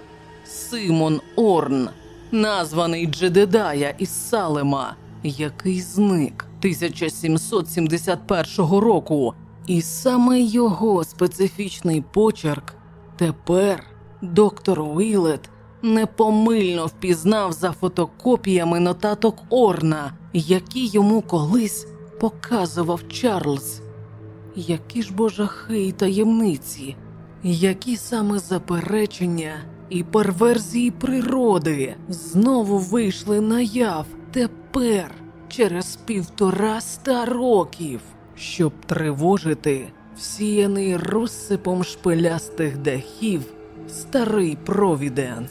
Симон Орн, названий Джедедая із Салема, який зник 1771 року, і саме його специфічний почерк тепер доктор Уілет непомильно впізнав за фотокопіями нотаток Орна, які йому колись показував Чарльз. Які ж бо жахи й таємниці, які саме заперечення і перверзії природи знову вийшли наяв тепер, через півтора ста років, щоб тривожити всіяний розсипом шпилястих дахів старий Провіденс.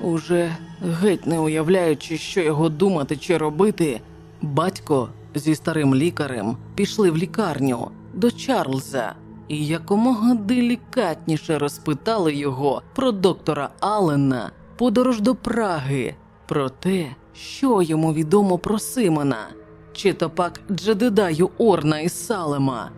Уже геть не уявляючи, що його думати чи робити, батько зі старим лікарем пішли в лікарню до Чарльза і якомога делікатніше розпитали його про доктора Аллена, подорож до Праги, про те, що йому відомо про Симона, чи то пак Джедедаю Орна із Салема.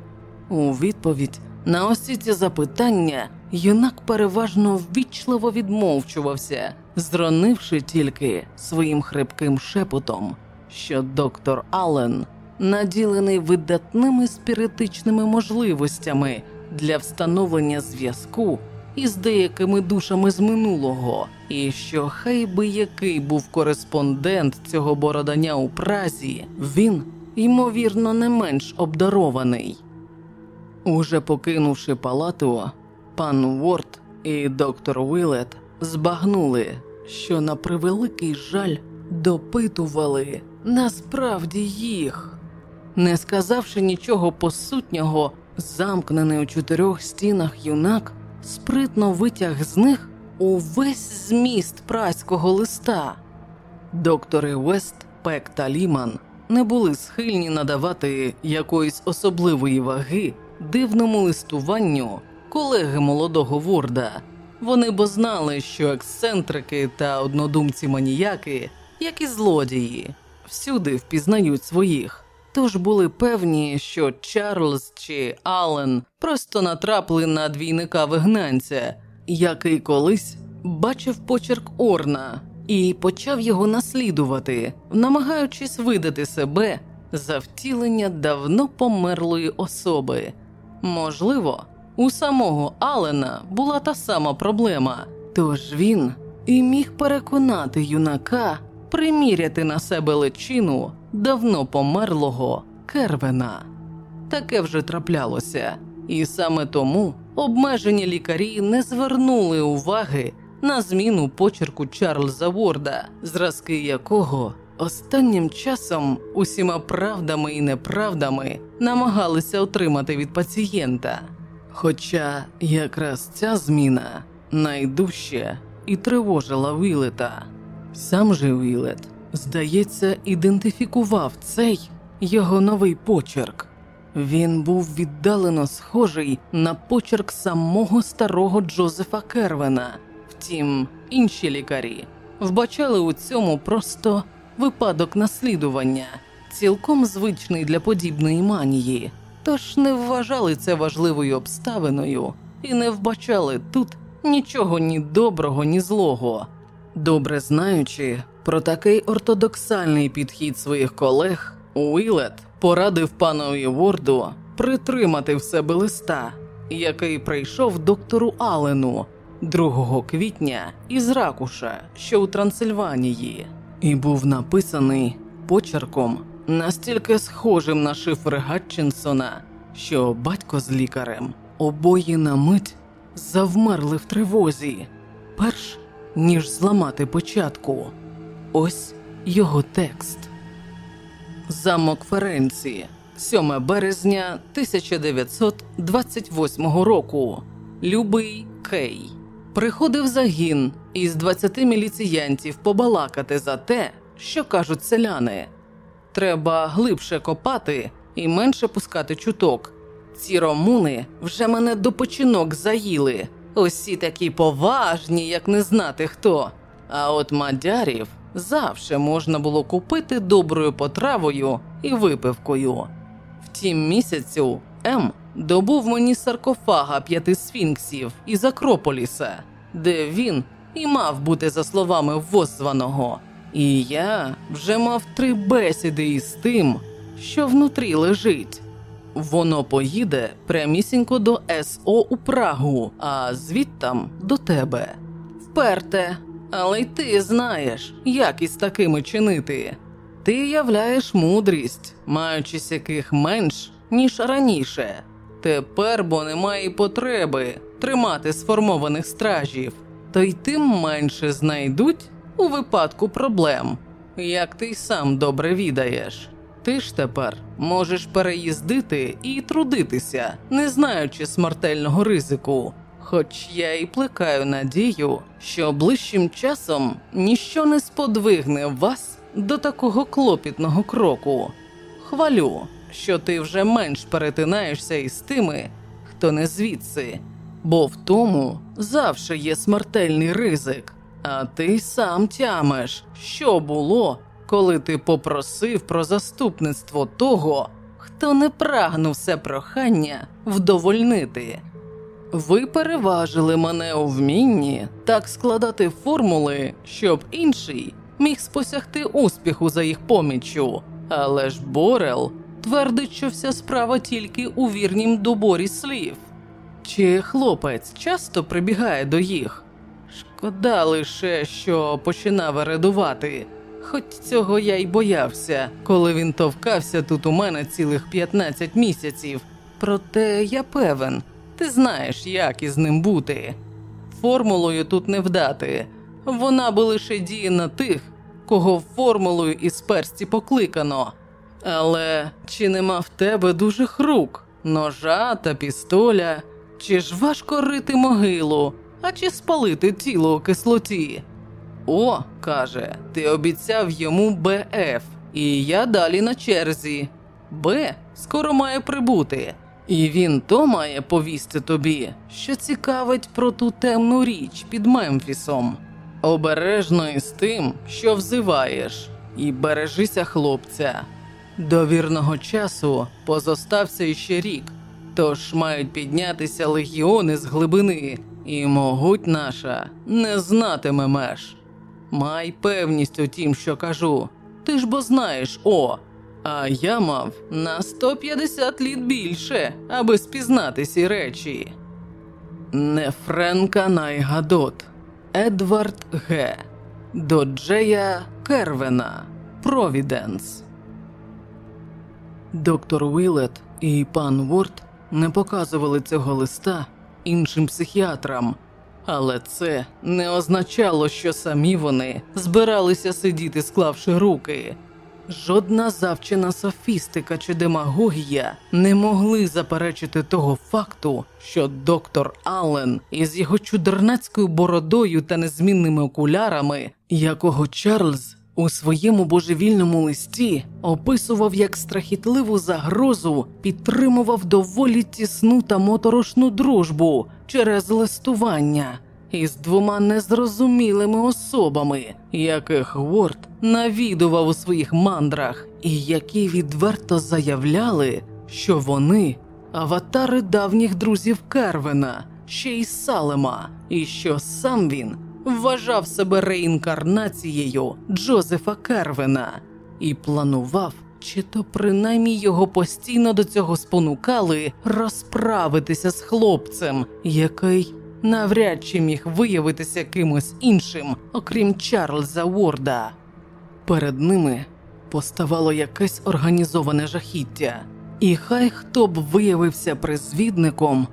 У відповідь на усі ці запитання юнак переважно ввічливо відмовчувався, зронивши тільки своїм хрипким шепотом, що доктор Аллен наділений видатними спіритичними можливостями для встановлення зв'язку із деякими душами з минулого, і що хай би який був кореспондент цього бородання у Празі, він, ймовірно, не менш обдарований. Уже покинувши палату, пан Уорд і доктор Уілет збагнули, що на превеликий жаль допитували насправді їх. Не сказавши нічого посутнього, замкнений у чотирьох стінах юнак спритно витяг з них увесь зміст праського листа. Доктори Вест, Пек та Ліман не були схильні надавати якоїсь особливої ваги дивному листуванню колеги молодого Ворда. Вони бо знали, що ексцентрики та однодумці маніяки, як і злодії, всюди впізнають своїх. Тож були певні, що Чарльз чи Аллен просто натрапили на двійника вигнанця, який колись бачив почерк Орна і почав його наслідувати, намагаючись видати себе за втілення давно померлої особи. Можливо, у самого Алена була та сама проблема, тож він і міг переконати юнака приміряти на себе личину давно померлого Кервена. Таке вже траплялося, і саме тому обмежені лікарі не звернули уваги на зміну почерку Чарльза Ворда, зразки якого останнім часом усіма правдами і неправдами намагалися отримати від пацієнта. Хоча якраз ця зміна найдужче і тривожила Вілета. Сам же Вілет здається, ідентифікував цей його новий почерк. Він був віддалено схожий на почерк самого старого Джозефа Кервена. Втім, інші лікарі вбачали у цьому просто випадок наслідування, цілком звичний для подібної манії, тож не вважали це важливою обставиною і не вбачали тут нічого ні доброго, ні злого. Добре знаючи про такий ортодоксальний підхід своїх колег, Уілет порадив панові Ворду притримати в себе листа, який прийшов доктору Алену 2 квітня із Ракуша, що у Трансильванії, і був написаний почерком настільки схожим на шифр Гатчинсона, що батько з лікарем обоє на мить завмерли в тривозі, перш ніж зламати початку. Ось його текст. Замок Ференці, 7 березня 1928 року. Любий Кей. Приходив загін із 20 міліціянтів побалакати за те, що кажуть селяни. Треба глибше копати і менше пускати чуток. Ці ромуни вже мене до починок заїли. Усі такі поважні, як не знати хто. А от мадярів завше можна було купити доброю потравою і випивкою. Втім, місяцю М добув мені саркофага п'яти сфінксів із Акрополіса, де він і мав бути за словами воззваного. І я вже мав три бесіди із тим, що внутрі лежить. Воно поїде прямісінько до СО у Прагу, а звідтам до тебе. Вперте, але й ти знаєш, як із такими чинити. Ти являєш мудрість, маючись яких менш, ніж раніше. Тепер бо немає потреби тримати сформованих стражів. то й тим менше знайдуть у випадку проблем, як ти й сам добре відаєш. Ти ж тепер можеш переїздити і трудитися, не знаючи смертельного ризику. Хоч я і плекаю надію, що ближчим часом ніщо не сподвигне вас до такого клопітного кроку. Хвалю, що ти вже менш перетинаєшся із тими, хто не звідси, бо в тому завжди є смертельний ризик, а ти сам тямиш, що було, коли ти попросив про заступництво того, хто не прагнув це прохання вдовольнити. Ви переважили мене у вмінні так складати формули, щоб інший міг спосягти успіху за їх поміччю, але ж Борел твердить, що вся справа тільки у вірнім доборі слів. Чи хлопець часто прибігає до їх? Шкода лише, що починав ередувати, хоч цього я й боявся, коли він товкався тут у мене цілих 15 місяців. Проте я певен, ти знаєш, як із ним бути. Формулою тут не вдати, вона би лише діє на тих, кого формулою із персті покликано. Але чи нема в тебе дужих рук, ножа та пістоля, чи ж важко рити могилу, а чи спалити тіло у кислоті? О, каже, ти обіцяв йому БФ, і я далі на черзі. Б скоро має прибути, і він то має повісти тобі, що цікавить про ту темну річ під Мемфісом. Обережно із тим, що взиваєш, і бережися, хлопця. До вірного часу позостався іще рік, тож мають піднятися легіони з глибини, і могуть наша не знатиме меж. Май певність у тім, що кажу. Ти ж бо знаєш, о, а я мав на 150 літ більше, аби спізнати ці речі. Не Френка Найгадот, Едвард Г. До Джея Кервена, Провіденс. Доктор Уілет і пан Ворд не показували цього листа іншим психіатрам, але це не означало, що самі вони збиралися сидіти, склавши руки. Жодна завчена софістика чи демагогія не могли заперечити того факту, що доктор Аллен із його чудернацькою бородою та незмінними окулярами, якого Чарльз у своєму божевільному листі описував як страхітливу загрозу, підтримував доволі тісну та моторошну дружбу через листування із двома незрозумілими особами, яких Ворд навідував у своїх мандрах, і які відверто заявляли, що вони аватари давніх друзів Кервена, ще й Салема, і що сам він вважав себе реінкарнацією Джозефа Кервена і планував. Чи то принаймні його постійно до цього спонукали розправитися з хлопцем, який навряд чи міг виявитися кимось іншим, окрім Чарльза Уорда. Перед ними поставало якесь організоване жахіття, і хай хто б виявився призвідником,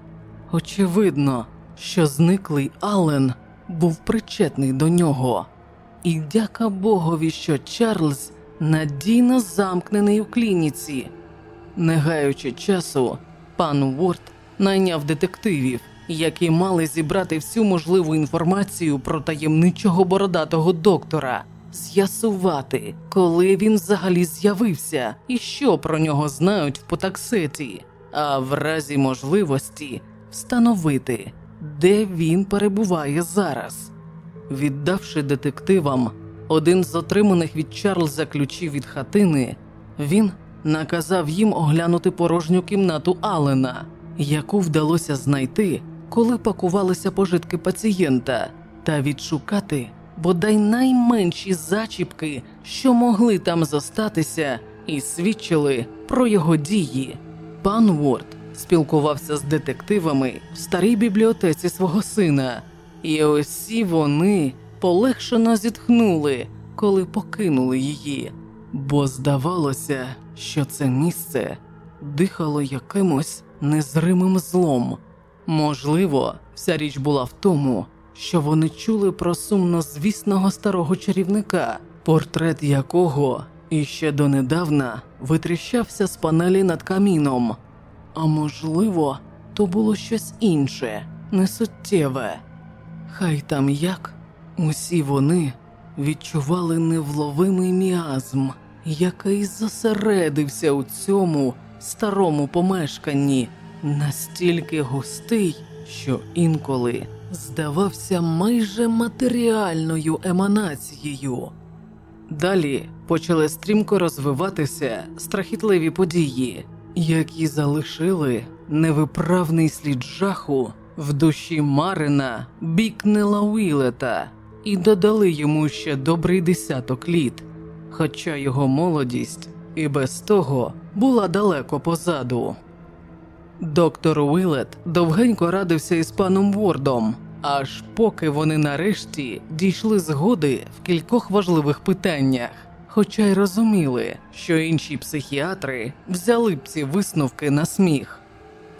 очевидно, що зниклий Аллен був причетний до нього, і дяка Богові, що Чарльз надійно замкнений у клініці. Не гаючи часу, пан Уорд найняв детективів які мали зібрати всю можливу інформацію про таємничого бородатого доктора, з'ясувати, коли він взагалі з'явився і що про нього знають в Потаксеті, а в разі можливості встановити, де він перебуває зараз. Віддавши детективам один з отриманих від Чарльза ключів від хатини, він наказав їм оглянути порожню кімнату Алена, яку вдалося знайти коли пакувалися пожитки пацієнта, та відшукати бодай найменші зачіпки, що могли там зостатися, і свідчили про його дії. Пан Ворд спілкувався з детективами в старій бібліотеці свого сина, і усі вони полегшено зітхнули, коли покинули її, бо здавалося, що це місце дихало якимось незримим злом. Можливо, вся річ була в тому, що вони чули про сумнозвісного старого чарівника, портрет якого іще донедавна витріщався з панелі над каміном. А можливо, то було щось інше, несуттєве. Хай там як, усі вони відчували невловимий міазм, який зосередився у цьому старому помешканні, настільки густий, що інколи здавався майже матеріальною еманацією. Далі почали стрімко розвиватися страхітливі події, які залишили невиправний слід жаху в душі Марина Бікнела Уілета і додали йому ще добрий десяток літ, хоча його молодість і без того була далеко позаду. Доктор Уілет довгенько радився із паном Вордом, аж поки вони нарешті дійшли згоди в кількох важливих питаннях, хоча й розуміли, що інші психіатри взяли б ці висновки на сміх.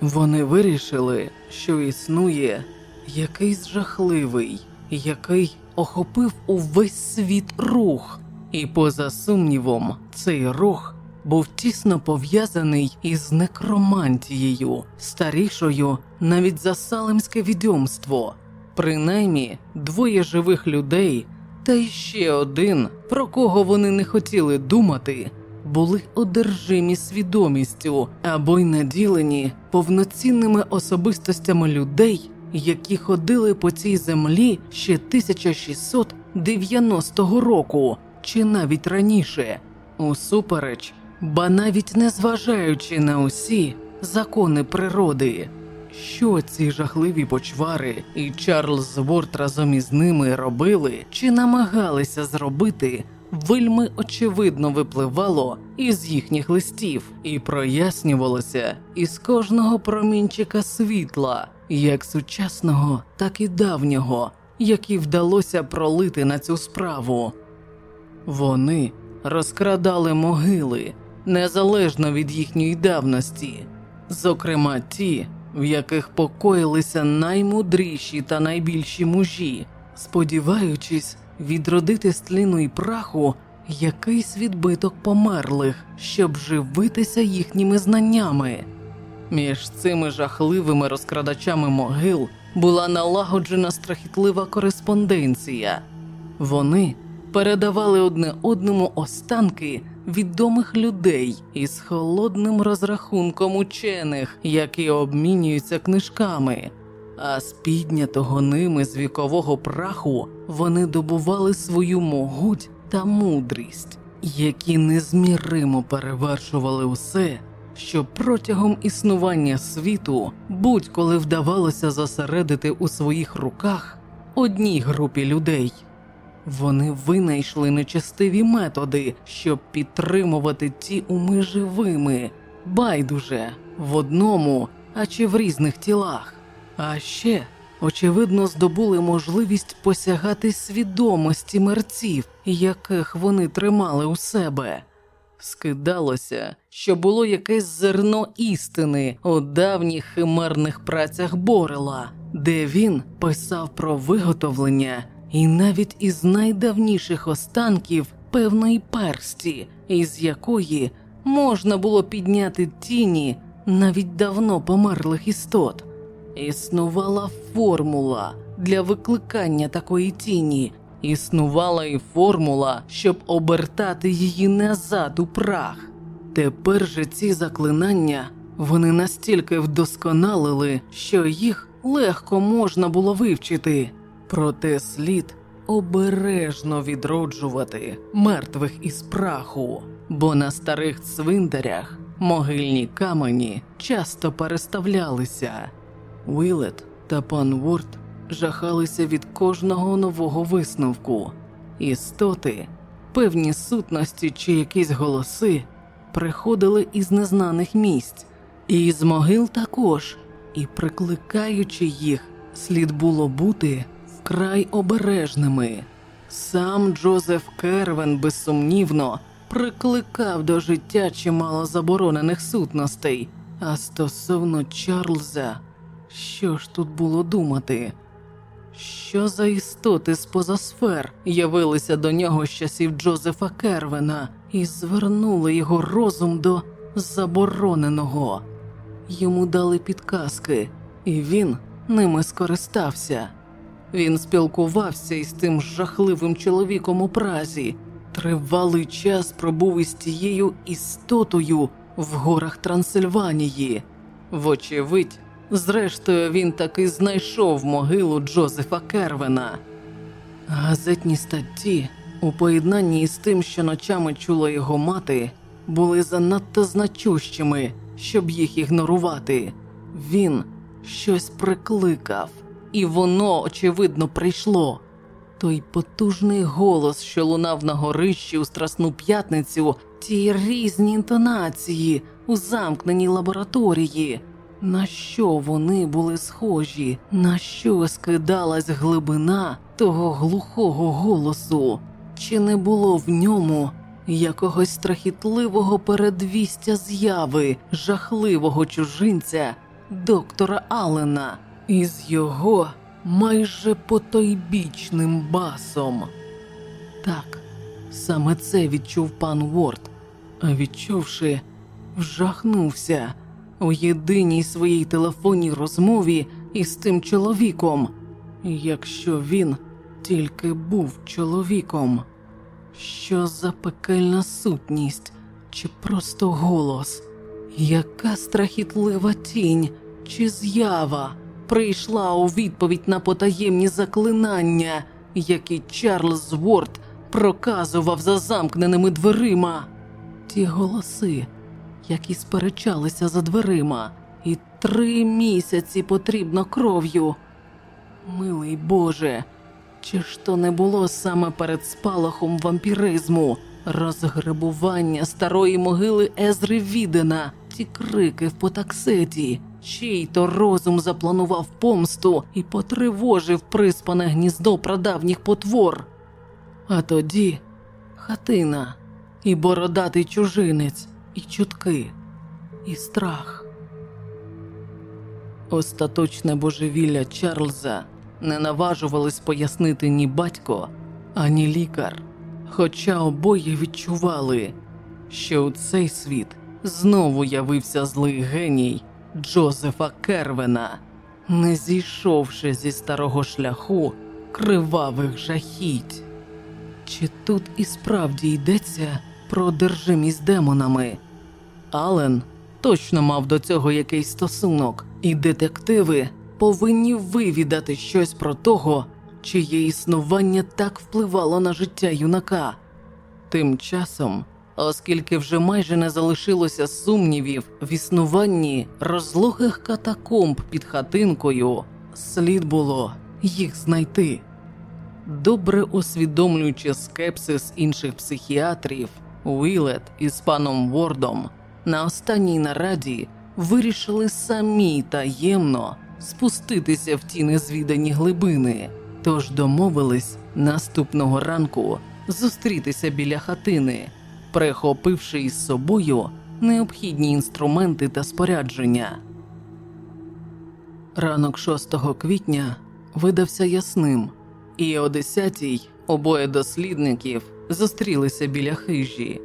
Вони вирішили, що існує якийсь жахливий, який охопив увесь світ рух, і поза сумнівом, цей рух був тісно пов'язаний із некромантією, старішою навіть за салемське відьомство. Принаймні двоє живих людей, та ще один, про кого вони не хотіли думати, були одержимі свідомістю або й наділені повноцінними особистостями людей, які ходили по цій землі ще 1690 року, чи навіть раніше, усупереч, ба навіть незважаючи на усі закони природи. Що ці жахливі почвари і Чарльз Ворд разом із ними робили чи намагалися зробити, вельми очевидно випливало із їхніх листів і прояснювалося із кожного промінчика світла, як сучасного, так і давнього, які вдалося пролити на цю справу. Вони розкрадали могили незалежно від їхньої давності, зокрема ті, в яких покоїлися наймудріші та найбільші мужі, сподіваючись відродити з тліну і праху якийсь відбиток померлих, щоб живитися їхніми знаннями. Між цими жахливими розкрадачами могил була налагоджена страхітлива кореспонденція. Вони передавали одне одному останки відомих людей із холодним розрахунком учених, які обмінюються книжками. А з піднятого ними з вікового праху вони добували свою могуть та мудрість, які незміримо перевершували усе, що протягом існування світу будь-коли вдавалося зосередити у своїх руках одній групі людей. Вони винайшли нечестиві методи, щоб підтримувати ті уми живими, байдуже в одному, а чи в різних тілах. А ще, очевидно, здобули можливість посягати свідомості мерців, яких вони тримали у себе. Скидалося, що було якесь зерно істини у давніх химерних працях Борела, де він писав про виготовлення і навіть із найдавніших останків певної персті, із якої можна було підняти тіні навіть давно померлих істот. Існувала формула для викликання такої тіні, існувала і формула, щоб обертати її назад у прах. Тепер же ці заклинання вони настільки вдосконалили, що їх легко можна було вивчити, проте слід обережно відроджувати мертвих із праху, бо на старих цвинтарях могильні камені часто переставлялися. Уілет та пан Ворд жахалися від кожного нового висновку. Істоти, певні сутності чи якісь голоси приходили із незнаних місць, і з могил також, і прикликаючи їх, слід було бути вкрай обережними. Сам Джозеф Кервен безсумнівно прикликав до життя чимало заборонених сутностей, а стосовно Чарльза. Що ж тут було думати? Що за істоти з позасфер явилися до нього з часів Джозефа Кервена і звернули його розум до забороненого. Йому дали підказки, і він ними скористався. Він спілкувався із тим жахливим чоловіком у Празі, тривалий час пробув із тією істотою в горах Трансильванії. Вочевидь, зрештою, він таки знайшов могилу Джозефа Кервена. Газетні статті, у поєднанні із тим, що ночами чула його мати, були занадто значущими, щоб їх ігнорувати. Він щось прикликав, і воно, очевидно, прийшло. Той потужний голос, що лунав на горищі у Страсну п'ятницю, ті різні інтонації у замкненій лабораторії. На що вони були схожі, на що скидалась глибина того глухого голосу? Чи не було в ньому якогось страхітливого передвістя зяви жахливого чужинця доктора Аллена із його майже потойбічним басом? Так, саме це відчув пан Ворд, а відчувши, вжахнувся у єдиній своїй телефонній розмові із тим чоловіком, якщо він тільки був чоловіком. Що за пекельна сутність, чи просто голос? Яка страхітлива тінь чи з'ява прийшла у відповідь на потаємні заклинання, які Чарльз Ворд проказував за замкненими дверима? Ті голоси, які сперечалися за дверима, і три місяці потрібно кров'ю. Милий Боже, чи ж то не було саме перед спалахом вампіризму, розгребування старої могили Езри Відена, ті крики в потаксеті, чий то розум запланував помсту і потривожив приспане гніздо прадавніх потвор? А тоді хатина, і бородатий чужинець, і чутки, і страх. Остаточне божевілля Чарльза не наважувались пояснити ні батько, ані лікар, хоча обоє відчували, що у цей світ знову явився злий геній Джозефа Кервена, не зійшовши зі старого шляху кривавих жахіть. Чи тут і справді йдеться про одержимість демонами? Ален точно мав до цього якийсь стосунок, і детективи повинні вивідати щось про того, чиє існування так впливало на життя юнака. Тим часом, оскільки вже майже не залишилося сумнівів в існуванні розлогих катакомб під хатинкою, слід було їх знайти. Добре усвідомлюючи скепсис інших психіатрів, Уілет із паном Вордом на останній нараді вирішили самі таємно спуститися в ті незвідані глибини, тож домовились наступного ранку зустрітися біля хатини, прихопивши із собою необхідні інструменти та спорядження. Ранок 6 квітня видався ясним, і о 10-й обоє дослідників зустрілися біля хижі.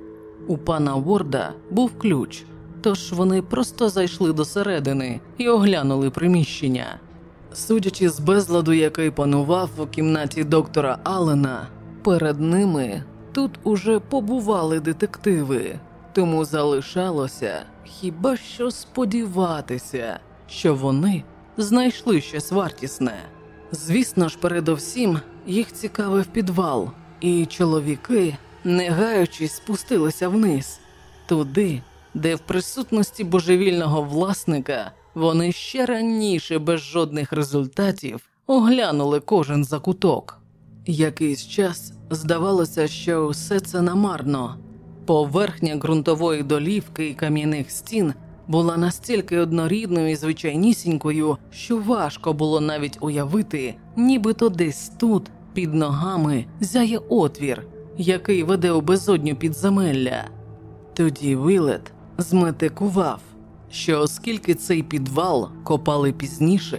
У пана Ворда був ключ, тож вони просто зайшли до середини і оглянули приміщення. Судячи з безладу, який панував у кімнаті доктора Аллена, перед ними тут уже побували детективи, тому залишалося хіба що сподіватися, що вони знайшли щось вартісне. Звісно ж, передовсім їх цікавив підвал, і чоловіки, не гаючись, спустилися вниз, туди, де в присутності божевільного власника вони ще раніше без жодних результатів оглянули кожен закуток. Якийсь час здавалося, що все це намарно. Поверхня ґрунтової долівки і кам'яних стін була настільки однорідною і звичайнісінькою, що важко було навіть уявити, нібито десь тут, під ногами, зяє отвір, який веде у безодню підземелля. Тоді Вилет зметикував, що оскільки цей підвал копали пізніше,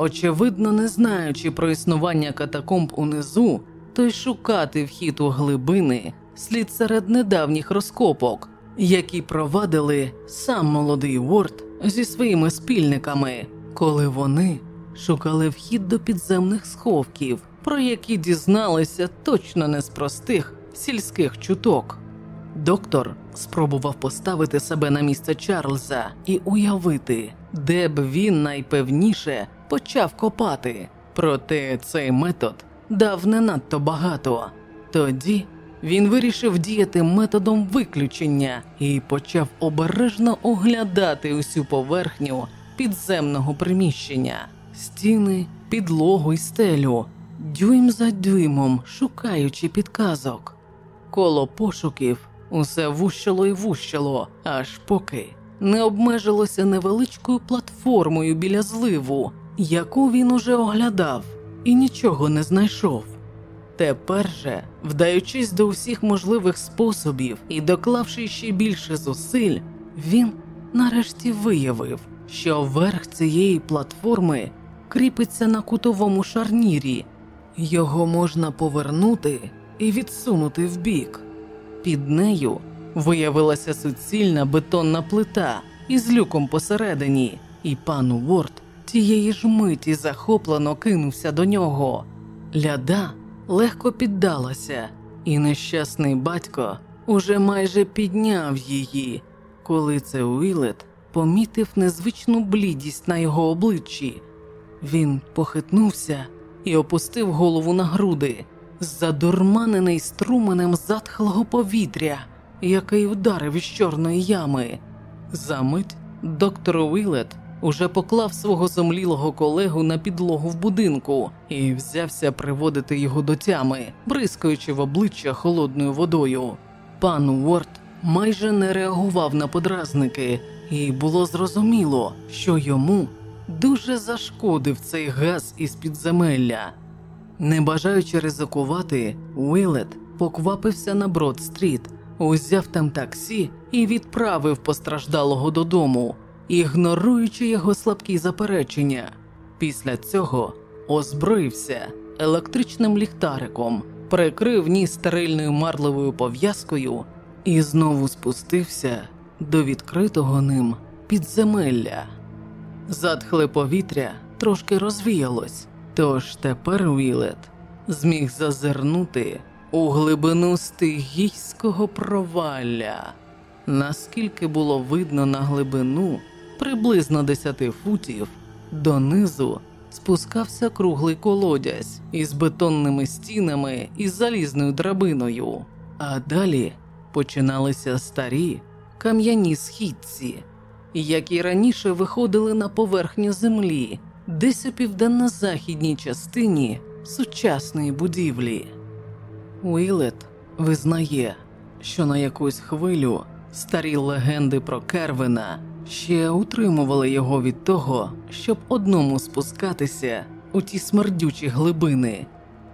очевидно, не знаючи про існування катакомб унизу, то й шукати вхід у глибини слід серед недавніх розкопок, які провадили сам молодий Уорд зі своїми спільниками, коли вони шукали вхід до підземних сховків, про які дізналися точно не з простих сільських чуток. Доктор спробував поставити себе на місце Чарльза і уявити, де б він найпевніше почав копати. Проте цей метод дав не надто багато. Тоді він вирішив діяти методом виключення і почав обережно оглядати усю поверхню підземного приміщення, стіни, підлогу й стелю, дюйм за дюймом шукаючи підказок. Коло пошуків усе вущало й вущало, аж поки не обмежилося невеличкою платформою біля зливу, яку він уже оглядав і нічого не знайшов. Тепер же, вдаючись до усіх можливих способів і доклавши ще більше зусиль, він нарешті виявив, що верх цієї платформи кріпиться на кутовому шарнірі, його можна повернути і відсунути вбік. Під нею виявилася суцільна бетонна плита із люком посередині, і пан Уорд тієї ж миті захоплено кинувся до нього. Ляда легко піддалася, і нещасний батько уже майже підняв її, коли це Уілет помітив незвичну блідість на його обличчі. Він похитнувся і опустив голову на груди, задурманений струменем затхлого повітря, який вдарив із чорної ями. За мить доктор Уілет уже поклав свого зомлілого колегу на підлогу в будинку і взявся приводити його до тями, бризкаючи в обличчя холодною водою. Пан Уорд майже не реагував на подразники, і було зрозуміло, що йому дуже зашкодив цей газ із підземелля. Не бажаючи ризикувати, Уілет поквапився на Брод-стріт, узяв там таксі і відправив постраждалого додому, ігноруючи його слабкі заперечення. Після цього озброївся електричним ліхтариком, прикрив ніс стерильною марливою пов'язкою і знову спустився до відкритого ним підземелля. Затхле повітря трошки розвіялось, тож тепер Вілет зміг зазирнути у глибину стигійського провалля. Наскільки було видно на глибину приблизно 10 футів, донизу спускався круглий колодязь із бетонними стінами і залізною драбиною, а далі починалися старі кам'яні східці, які раніше виходили на поверхню землі, десь у південно-західній частині сучасної будівлі. Уілет визнає, що на якусь хвилю старі легенди про Кервина ще утримували його від того, щоб одному спускатися у ті смердючі глибини.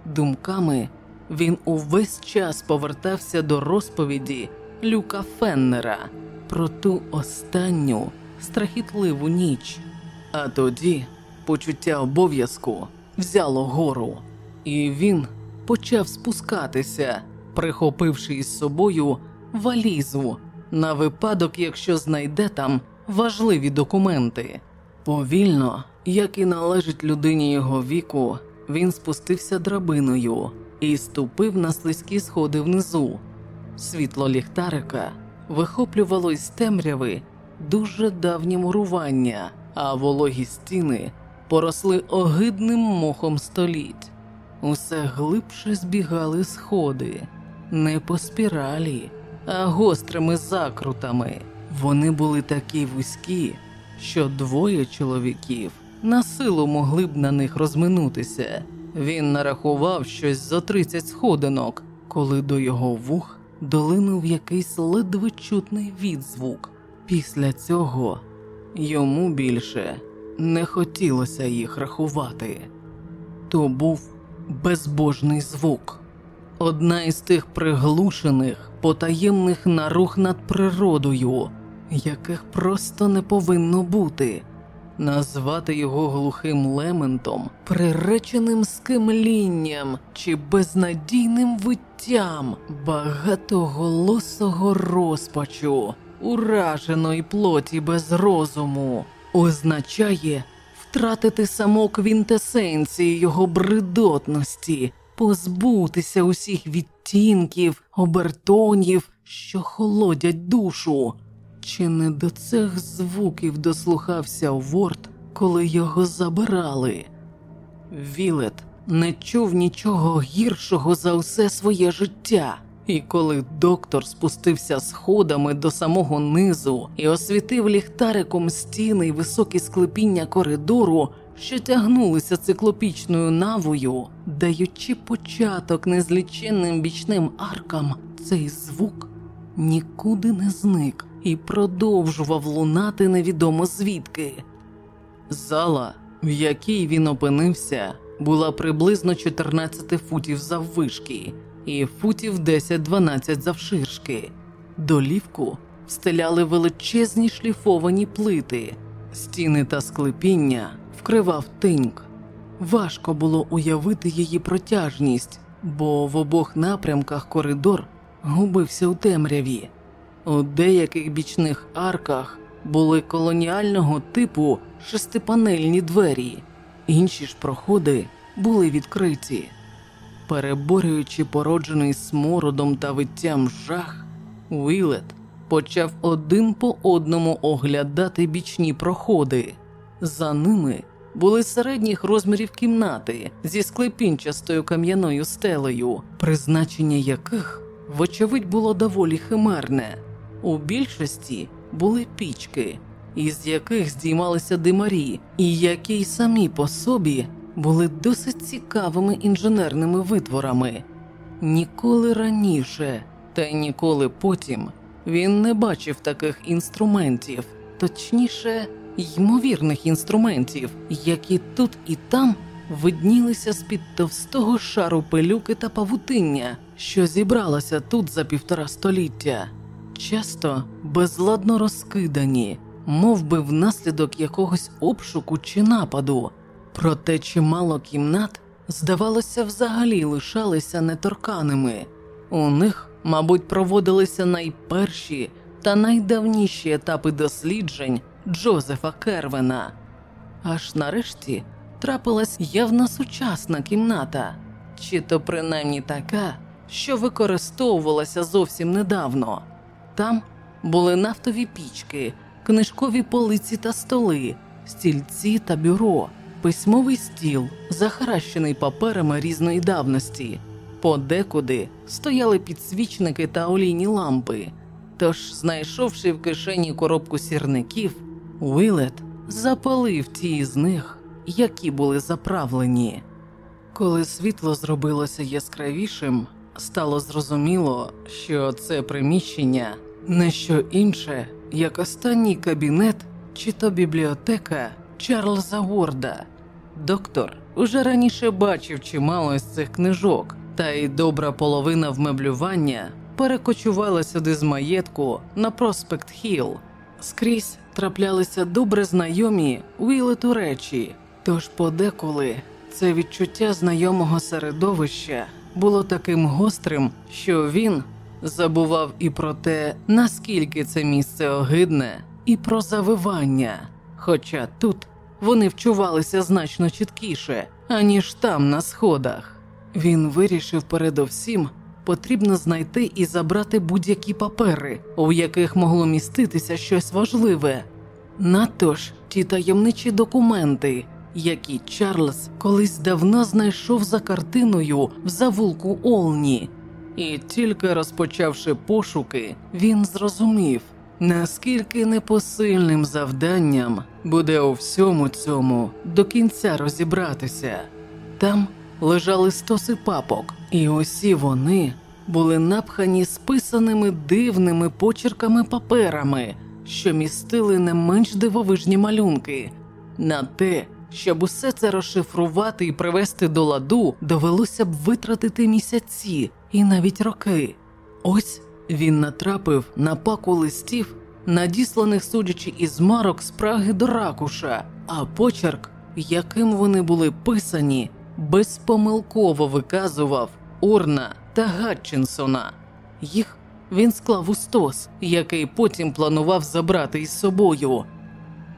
Думками він увесь час повертався до розповіді Люка Феннера про ту останню страхітливу ніч. А тоді почуття обов'язку взяло гору, і він почав спускатися, прихопивши із собою валізу на випадок, якщо знайде там важливі документи. Повільно, як і належить людині його віку, він спустився драбиною і ступив на слизькі сходи внизу. Світло ліхтарика вихоплювало із темряви дуже давнє мурування, а вологі стіни поросли огидним мохом століть. Усе глибше збігали сходи, не по спіралі, а гострими закрутами. Вони були такі вузькі, що двоє чоловіків на силу могли б на них розминутися. Він нарахував щось за 30 сходинок, коли до його вух долинув якийсь ледве чутний відзвук. Після цього йому більше не хотілося їх рахувати. То був безбожний звук, одна із тих приглушених, потаємних нарух над природою, яких просто не повинно бути. назвати його глухим лементом, приреченим скимлінням чи безнадійним виттям багатоголосого розпачу, ураженої плоті без розуму, означає втратити саму квінтесенцію його бредотності, позбутися усіх відтінків, обертонів, що холодять душу. Чи не до цих звуків дослухався Ворд, коли його забирали? Вілет не чув нічого гіршого за усе своє життя, і коли доктор спустився сходами до самого низу і освітив ліхтариком стіни й високі склепіння коридору, що тягнулися циклопічною навою, даючи початок незліченним бічним аркам, цей звук нікуди не зник і продовжував лунати невідомо звідки. Зала, в якій він опинився, була приблизно 14 футів заввишки і футів 10-12 завширшки. Долівку встеляли величезні шліфовані плити, стіни та склепіння вкривав тиньк. Важко було уявити її протяжність, бо в обох напрямках коридор губився у темряві. У деяких бічних арках були колоніального типу шестипанельні двері, інші ж проходи були відкриті. Переборюючи породжений смородом та виттям жах, Уілет почав один по одному оглядати бічні проходи. За ними були середніх розмірів кімнати зі склепінчастою кам'яною стелею, призначення яких, вочевидь, було доволі химерне. У більшості були пічки, із яких здіймалися димарі, і які й самі по собі були досить цікавими інженерними витворами. Ніколи раніше, та й ніколи потім він не бачив таких інструментів, точніше, ймовірних інструментів, які тут і там виднілися з-під товстого шару пилюки та павутиння, що зібралося тут за півтора століття, часто безладно розкидані, мов би внаслідок якогось обшуку чи нападу. Проте чимало кімнат, здавалося, взагалі лишалися неторканими. У них, мабуть, проводилися найперші та найдавніші етапи досліджень Джозефа Кервена. Аж нарешті трапилась явно сучасна кімната, чи то принаймні така, що використовувалася зовсім недавно. Там були нафтові пічки, книжкові полиці та столи, стільці та бюро письмовий стіл, захаращений паперами різної давності, подекуди стояли підсвічники та олійні лампи. Тож, знайшовши в кишені коробку сірників, Уилет запалив ті з них, які були заправлені. Коли світло зробилося яскравішим, стало зрозуміло, що це приміщення не що інше, як останній кабінет чи то бібліотека Чарльза Ворда. Доктор уже раніше бачив чимало з цих книжок, та й добра половина вмеблювання перекочувала сюди з маєтку на проспект Хіл. Скрізь траплялися добре знайомі Уілету речі, тож подеколи це відчуття знайомого середовища було таким гострим, що він забував і про те, наскільки це місце огидне, і про завивання. Хоча тут вони вчувалися значно чіткіше, аніж там на сходах. Він вирішив передовсім потрібно знайти і забрати будь-які папери, у яких могло міститися щось важливе. Надто ж ті таємничі документи, які Чарльз колись давно знайшов за картиною в завулку Олні, і тільки розпочавши пошуки, він зрозумів, наскільки непосильним завданням буде у всьому цьому до кінця розібратися. Там лежали стоси папок, і усі вони були напхані списаними дивними почерками паперами, що містили не менш дивовижні малюнки. На те, щоб усе це розшифрувати і привести до ладу, довелося б витратити місяці і навіть роки. Ось він натрапив на паку листів, надісланих судячи із марок з Праги до Ракуша, а почерк, яким вони були писані, безпомилково виказував Орна та Гатчинсона. Їх він склав у стос, який потім планував забрати із собою.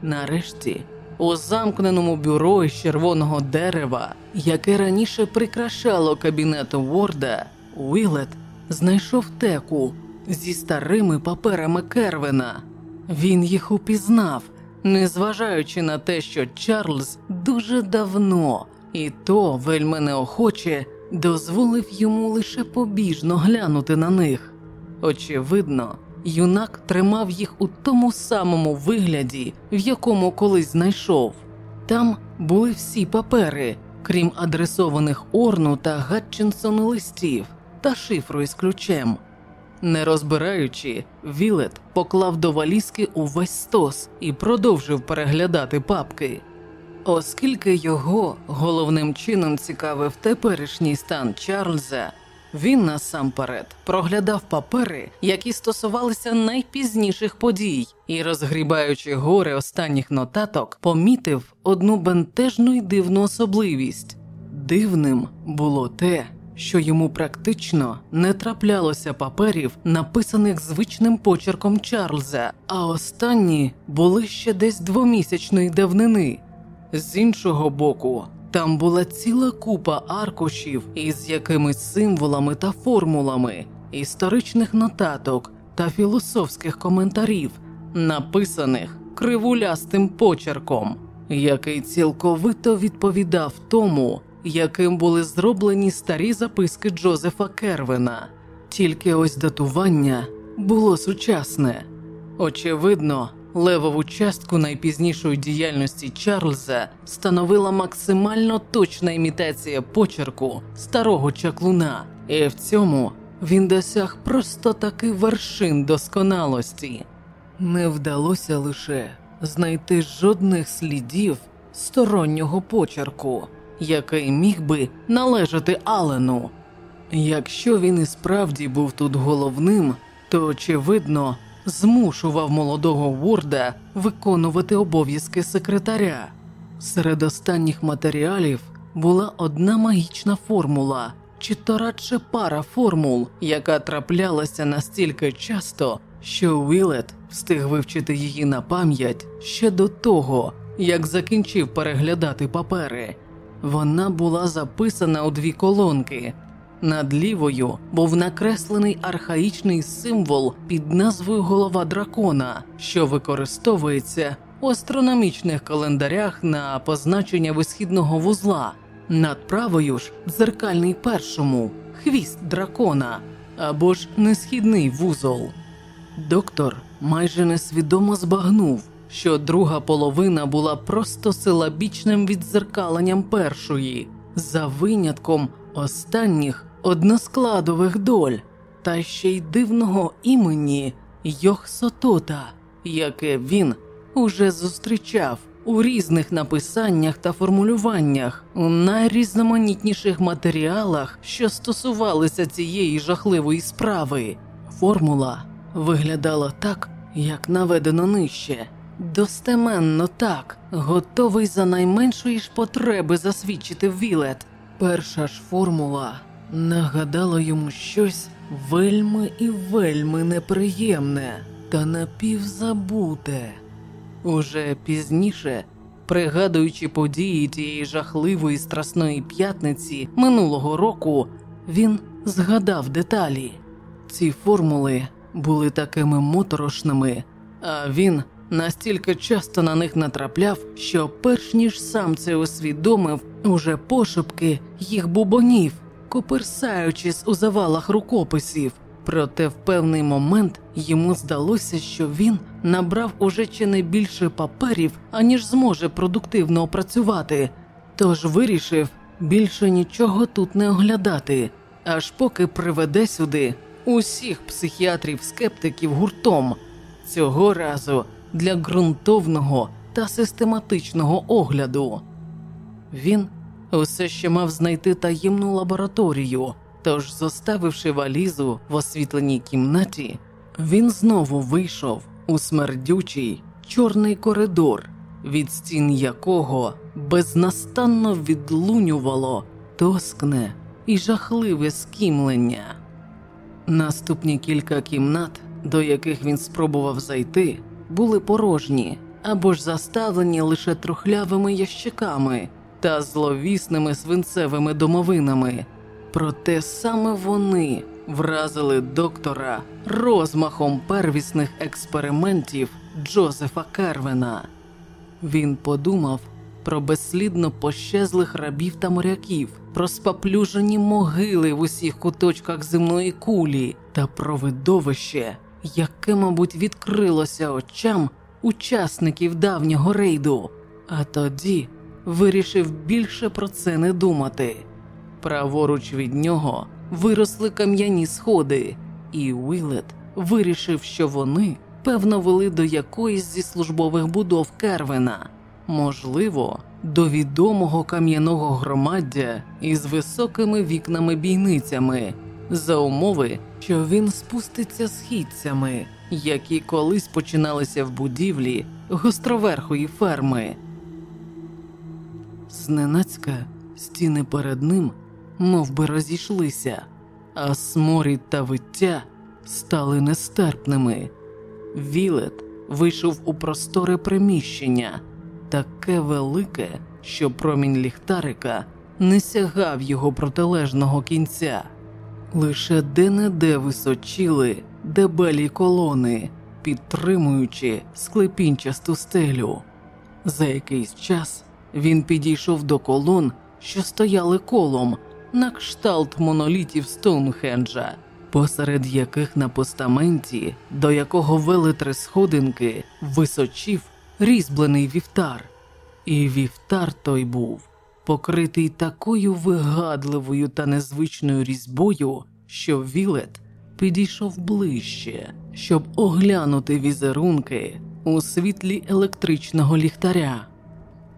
Нарешті, у замкненому бюро із червоного дерева, яке раніше прикрашало кабінет Ворда, Уілет знайшов теку зі старими паперами Кервена. Він їх упізнав, незважаючи на те, що Чарльз дуже давно і то вельми неохоче дозволив йому лише побіжно глянути на них. Очевидно, юнак тримав їх у тому самому вигляді, в якому колись знайшов. Там були всі папери, крім адресованих Орну та Гатчинсону листів та шифру із ключем. Не розбираючи, Вілет поклав до валізки увесь стос і продовжив переглядати папки. Оскільки його головним чином цікавив теперішній стан Чарльза, він насамперед проглядав папери, які стосувалися найпізніших подій, і, розгрібаючи гори останніх нотаток, помітив одну бентежну й дивну особливість. Дивним було те, що йому практично не траплялося паперів, написаних звичним почерком Чарльза, а останні були ще десь двомісячної давнини. З іншого боку, там була ціла купа аркушів із якимись символами та формулами, історичних нотаток та філософських коментарів, написаних кривулястим почерком, який цілковито відповідав тому, яким були зроблені старі записки Джозефа Кервена. Тільки ось датування було сучасне. Очевидно, левову частку найпізнішої діяльності Чарльза становила максимально точна імітація почерку старого чаклуна, і в цьому він досяг просто таки вершин досконалості. Не вдалося лише знайти жодних слідів стороннього почерку, який міг би належати Алену. Якщо він і справді був тут головним, то очевидно змушував молодого Ворда виконувати обов'язки секретаря. Серед останніх матеріалів була одна магічна формула, чи то радше пара формул, яка траплялася настільки часто, що Уілет встиг вивчити її на пам'ять ще до того, як закінчив переглядати папери. Вона була записана у дві колонки. Над лівою був накреслений архаїчний символ під назвою голова дракона, що використовується у астрономічних календарях на позначення висхідного вузла. Над правою ж дзеркальний першому хвіст дракона або ж несхідний вузол. Доктор майже несвідомо збагнув, що друга половина була просто силабічним відзеркаленням першої, за винятком останніх односкладових доль, та ще й дивного імені Йохсотота, яке він уже зустрічав у різних написаннях та формулюваннях, у найрізноманітніших матеріалах, що стосувалися цієї жахливої справи. Формула виглядала так, як наведено нижче. Достеменно так, готовий за найменшої ж потреби засвідчити Вілет. Перша ж формула нагадала йому щось вельми і вельми неприємне та напівзабуте. Уже пізніше, пригадуючи події тієї жахливої страсної п'ятниці минулого року, він згадав деталі. Ці формули були такими моторошними, а він настільки часто на них натрапляв, що перш ніж сам це усвідомив, уже пошепки їх бубонів, коперсаючись у завалах рукописів. Проте в певний момент йому здалося, що він набрав уже чи не більше паперів, аніж зможе продуктивно опрацювати, тож вирішив більше нічого тут не оглядати, аж поки приведе сюди усіх психіатрів-скептиків гуртом. Цього разу для ґрунтовного та систематичного огляду. Він усе ще мав знайти таємну лабораторію, тож, зоставивши валізу в освітленій кімнаті, він знову вийшов у смердючий чорний коридор від стін якого безнастанно відлунювало тоскне і жахливе скімлення. Наступні кілька кімнат, до яких він спробував зайти, були порожні або ж заставлені лише трухлявими ящиками та зловісними свинцевими домовинами. Проте саме вони вразили доктора розмахом первісних експериментів Джозефа Кервена. Він подумав про безслідно пощезлих рабів та моряків, про споплюжені могили в усіх куточках земної кулі та про видовище, яке, мабуть, відкрилося очам учасників давнього рейду, а тоді вирішив більше про це не думати. Праворуч від нього виросли кам'яні сходи, і Уілет вирішив, що вони певно вели до якоїсь зі службових будов Кервена, можливо, до відомого кам'яного громаддя із високими вікнами-бійницями, за умови, що він спуститься східцями, які колись починалися в будівлі гостроверхої ферми. Зненацька стіни перед ним мов би, розійшлися, а сморід та виття стали нестерпними. Вілет вийшов у просторе приміщення, таке велике, що промінь ліхтарика не сягав його протилежного кінця, лише де-не-де височили дебелі колони, підтримуючи склепінчасту стелю. За якийсь час він підійшов до колон, що стояли колом, на кшталт монолітів Стоунхенджа, посеред яких на постаменті, до якого вели три сходинки, височів різьблений вівтар. І вівтар той був покритий такою вигадливою та незвичною різьбою, що Вілет підійшов ближче, щоб оглянути візерунки у світлі електричного ліхтаря.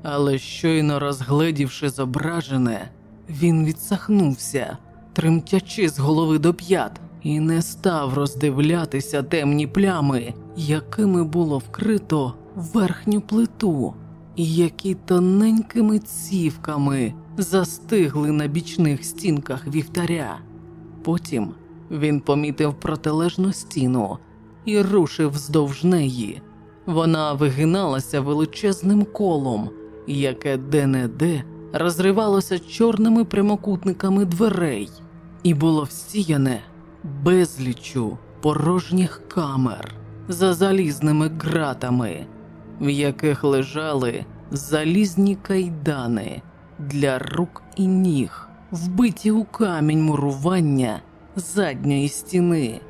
Але щойно розгледівши зображене, він відсахнувся, тремтячи з голови до п'ят, і не став роздивлятися темні плями, якими було вкрито верхню плиту, і які тоненькими цівками застигли на бічних стінках вівтаря. Потім він помітив протилежну стіну і рушив вздовж неї. Вона вигиналася величезним колом, яке де-не-де розривалося чорними прямокутниками дверей, і було всіяне безлічу порожніх камер за залізними ґратами, в яких лежали залізні кайдани для рук і ніг, вбиті у камінь мурування задньої стіни.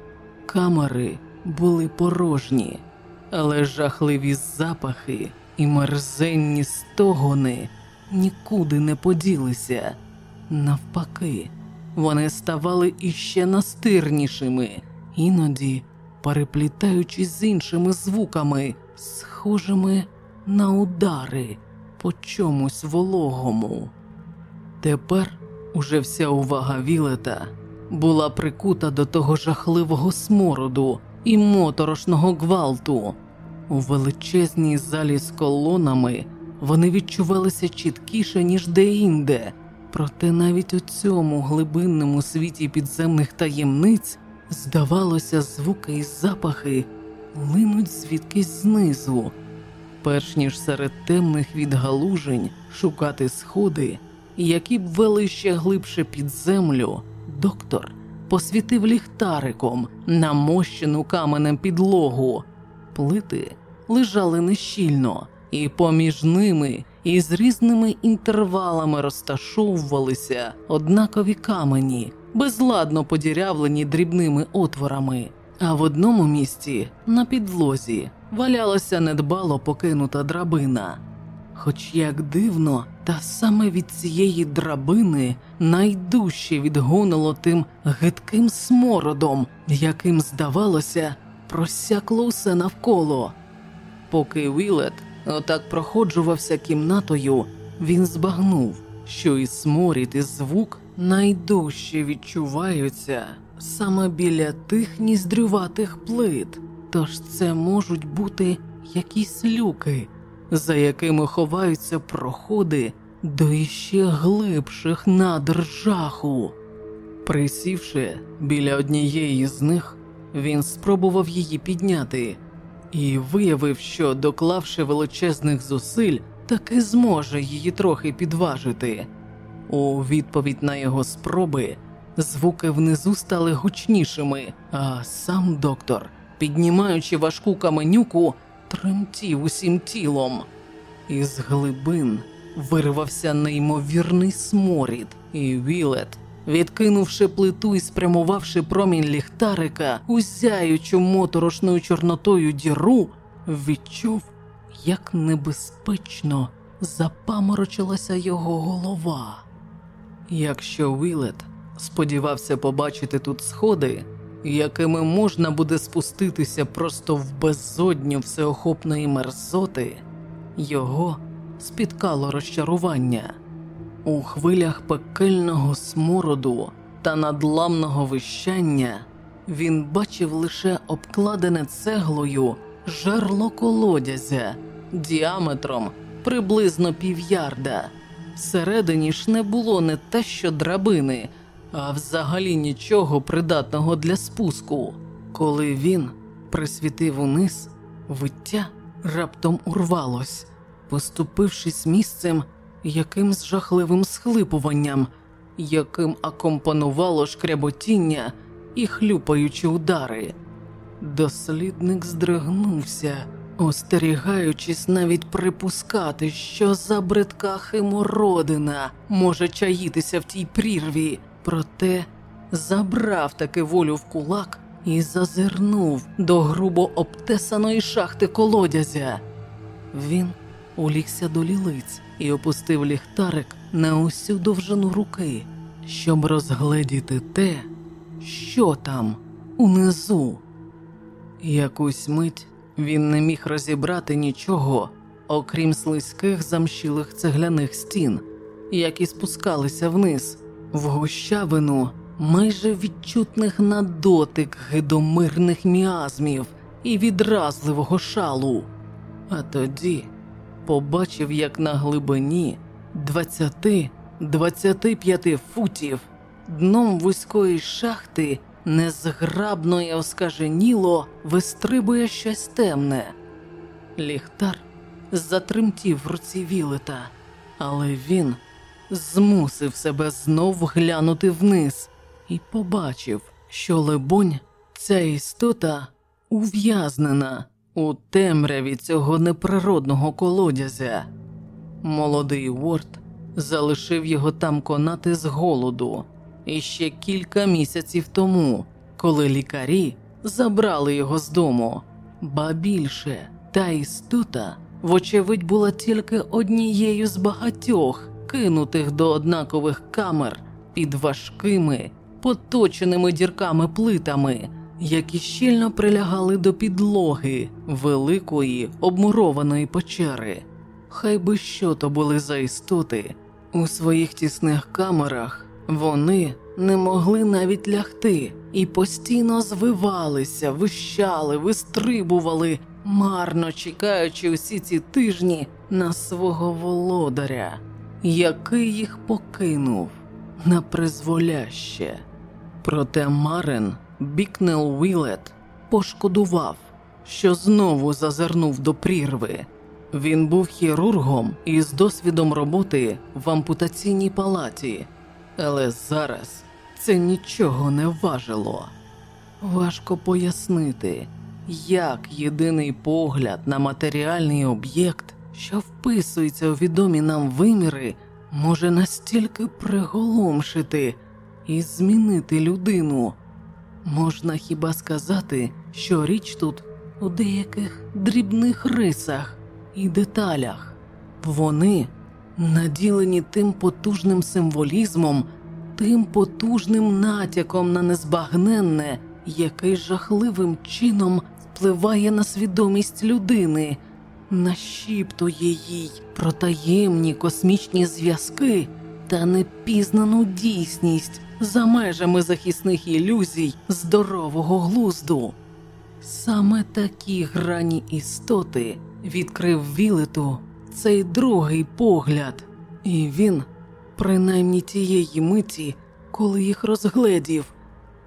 Камери були порожні, але жахливі запахи і мерзенні стогони нікуди не поділися. Навпаки, вони ставали іще настирнішими, іноді переплітаючись з іншими звуками, схожими на удари по чомусь вологому. Тепер уже вся увага Вілета була прикута до того жахливого смороду і моторошного гвалту. У величезній залі з колонами вони відчувалися чіткіше, ніж деінде, проте навіть у цьому глибинному світі підземних таємниць, здавалося, звуки і запахи линуть звідкись знизу. Перш ніж серед темних відгалужень шукати сходи, які б вели ще глибше під землю, доктор посвітив ліхтариком на мощену каменем підлогу. Плити лежали нещільно, і поміж ними із різними інтервалами розташовувалися однакові камені, безладно подірявлені дрібними отворами. А в одному місці на підлозі валялася недбало покинута драбина. Хоч як дивно, та саме від цієї драбини найдужче відгонило тим гидким смородом, яким, здавалося, просякло усе навколо. Поки Вілет отак проходжувався кімнатою, він збагнув, що і сморід, і звук найдужче відчуваються саме біля тих ніздрюватих плит, тож це можуть бути якісь люки, за якими ховаються проходи до іще глибших надр жаху. Присівши біля однієї з них, він спробував її підняти і виявив, що, доклавши величезних зусиль, таки зможе її трохи підважити. У відповідь на його спроби звуки внизу стали гучнішими, а сам доктор, піднімаючи важку каменюку, тремтів усім тілом. Із глибин вирвався неймовірний сморід, і Вілет, відкинувши плиту і спрямувавши промінь ліхтарика, узяючу моторошною чорнотою діру, відчув, як небезпечно запаморочилася його голова. Якщо Вілет сподівався побачити тут сходи, якими можна буде спуститися просто в безодню всеохопної мерзоти, його спіткало розчарування. У хвилях пекельного смороду та надламного вищання він бачив лише обкладене цеглою жерло колодязя діаметром приблизно півярда. Всередині ж не було не те, що драбини, а взагалі нічого придатного для спуску. Коли він присвітив униз, виття раптом урвалось, поступившись місцем якимсь жахливим схлипуванням, яким акомпонувало шкряботіння і хлюпаючі удари. Дослідник здригнувся, остерігаючись навіть припускати, що за бридка химородина може чаїтися в тій прірві, проте забрав таки волю в кулак і зазирнув до грубо обтесаної шахти колодязя. Він улігся до лілиць і опустив ліхтарик на усю довжину руки, щоб розгледіти те, що там унизу. Якусь мить він не міг розібрати нічого, окрім слизьких замшілих цегляних стін, які спускалися вниз, в гущавину майже відчутних на дотик гидомирних міазмів і відразливого шалу. А тоді побачив, як на глибині 20-25 футів дном вузької шахти незграбно і оскаженіло вистрибує щось темне. Ліхтар затремтів в руці Вілета, але він змусив себе знов глянути вниз і побачив, що, лебонь, ця істота ув'язнена у темряві цього неприродного колодязя. Молодий Уорд залишив його там конати з голоду іще кілька місяців тому, коли лікарі забрали його з дому, ба більше та істота, вочевидь, була тільки однією з багатьох кинутих до однакових камер під важкими, поточеними дірками плитами, які щільно прилягали до підлоги великої обмурованої печери. Хай би що то були за істоти у своїх тісних камерах. Вони не могли навіть лягти і постійно звивалися, вищали, вистрибували, марно чекаючи усі ці тижні на свого володаря, який їх покинув на призволяще. Проте Марен Бікнел Вілет пошкодував, що знову зазирнув до прірви. Він був хірургом із досвідом роботи в ампутаційній палаті. Але зараз це нічого не важило. Важко пояснити, як єдиний погляд на матеріальний об'єкт, що вписується у відомі нам виміри, може настільки приголомшити і змінити людину. Можна хіба сказати, що річ тут у деяких дрібних рисах і деталях. Вони наділені тим потужним символізмом, тим потужним натяком на незбагненне, який жахливим чином впливає на свідомість людини, нашіптує їй про таємні космічні зв'язки та непізнану дійсність за межами захисних ілюзій здорового глузду. Саме такі грані істоти відкрив Вілету цей другий погляд, і він, принаймні тієї миті, коли їх розгледів,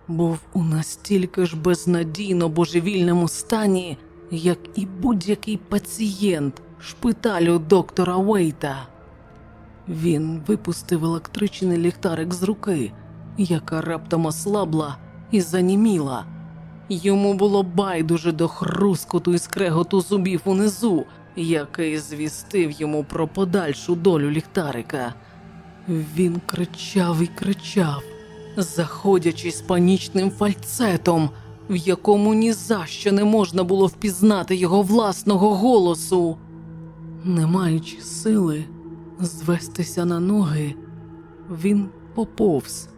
був у настільки ж безнадійно божевільному стані, як і будь-який пацієнт шпиталю доктора Уейта. Він випустив електричний ліхтарик з руки, яка раптом ослабла і заніміла. Йому було байдуже до хрускоту і скреготу зубів унизу, який звістив йому про подальшу долю ліхтарика. Він кричав і кричав, заходячись панічним фальцетом, в якому ні за що не можна було впізнати його власного голосу. Не маючи сили звестися на ноги, він поповз,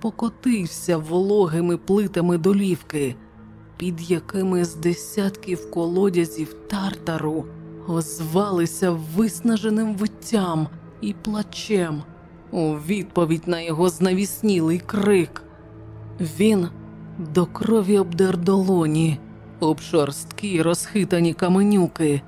покотився вологими плитами долівки, під якими з десятків колодязів тартару озвалися виснаженим виттям і плачем у відповідь на його знавіснілий крик. Він до крові обдер долоні, об шорсткі розхитані каменюки,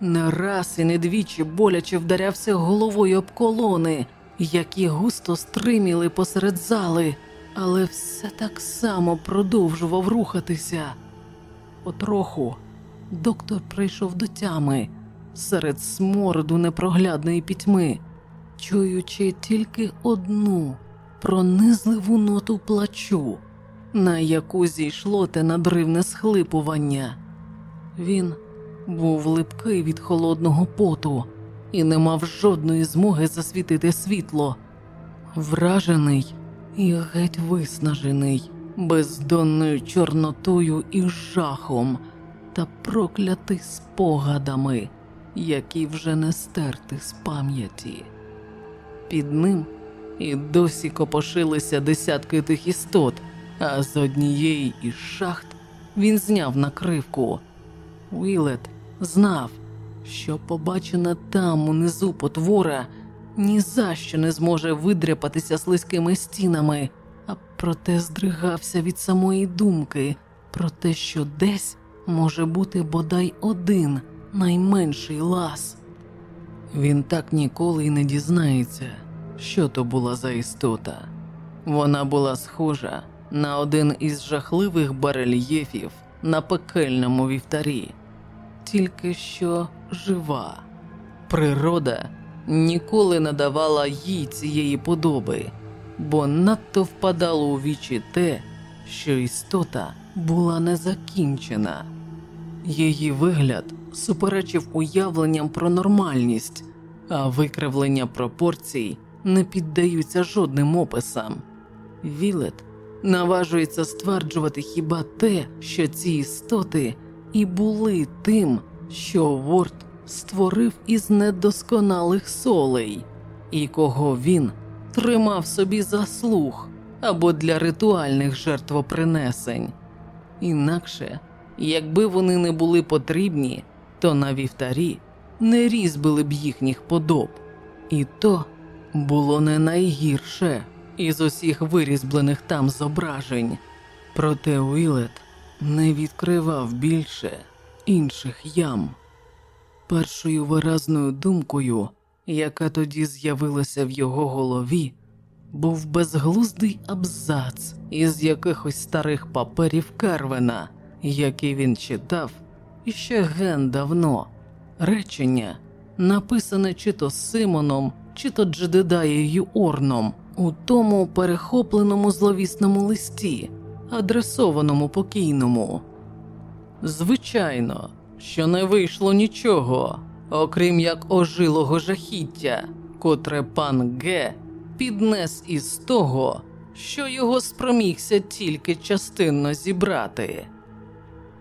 не раз і не двічі боляче вдарявся головою об колони, які густо стриміли посеред зали, але все так само продовжував рухатися. Потроху доктор прийшов до тями серед смороду непроглядної пітьми, чуючи тільки одну пронизливу ноту плачу, на яку зійшло те надривне схлипування. Він був липкий від холодного поту і не мав жодної змоги засвітити світло, вражений і геть виснажений, бездонною чорнотою і жахом та проклятий спогадами, які вже не стерти з пам'яті. Під ним і досі копошилися десятки тих істот, а з однієї із шахт він зняв накривку. Уілет знав, що побачена там унизу потвора ні за що не зможе видряпатися слизькими стінами, а проте здригався від самої думки про те, що десь може бути бодай один найменший лаз. Він так ніколи й не дізнається, що то була за істота. Вона була схожа на один із жахливих барельєфів на пекельному вівтарі, тільки що жива. Природа ніколи не давала їй цієї подоби, бо надто впадало у вічі те, що істота була незакінчена. Її вигляд суперечив уявленням про нормальність, а викривлення пропорцій не піддаються жодним описам. Вілет наважується стверджувати хіба те, що ці істоти і були тим, що Ворд створив із недосконалих солей, і кого він тримав собі заслуг або для ритуальних жертвопринесень. Інакше, якби вони не були потрібні, то на вівтарі не різбили б їхніх подоб, і то було не найгірше із усіх вирізблених там зображень. Проте Уілет не відкривав більше інших ям. Першою виразною думкою, яка тоді з'явилася в його голові, був безглуздий абзац із якихось старих паперів Кервена, які він читав іще ген давно. Речення, написане чи то Симоном, чи то Джедедаєю Орном у тому перехопленому зловісному листі, адресованому покійному. Звичайно, що не вийшло нічого, окрім як ожилого жахіття, котре пан Г піднес із того, що його спромігся тільки частинно зібрати.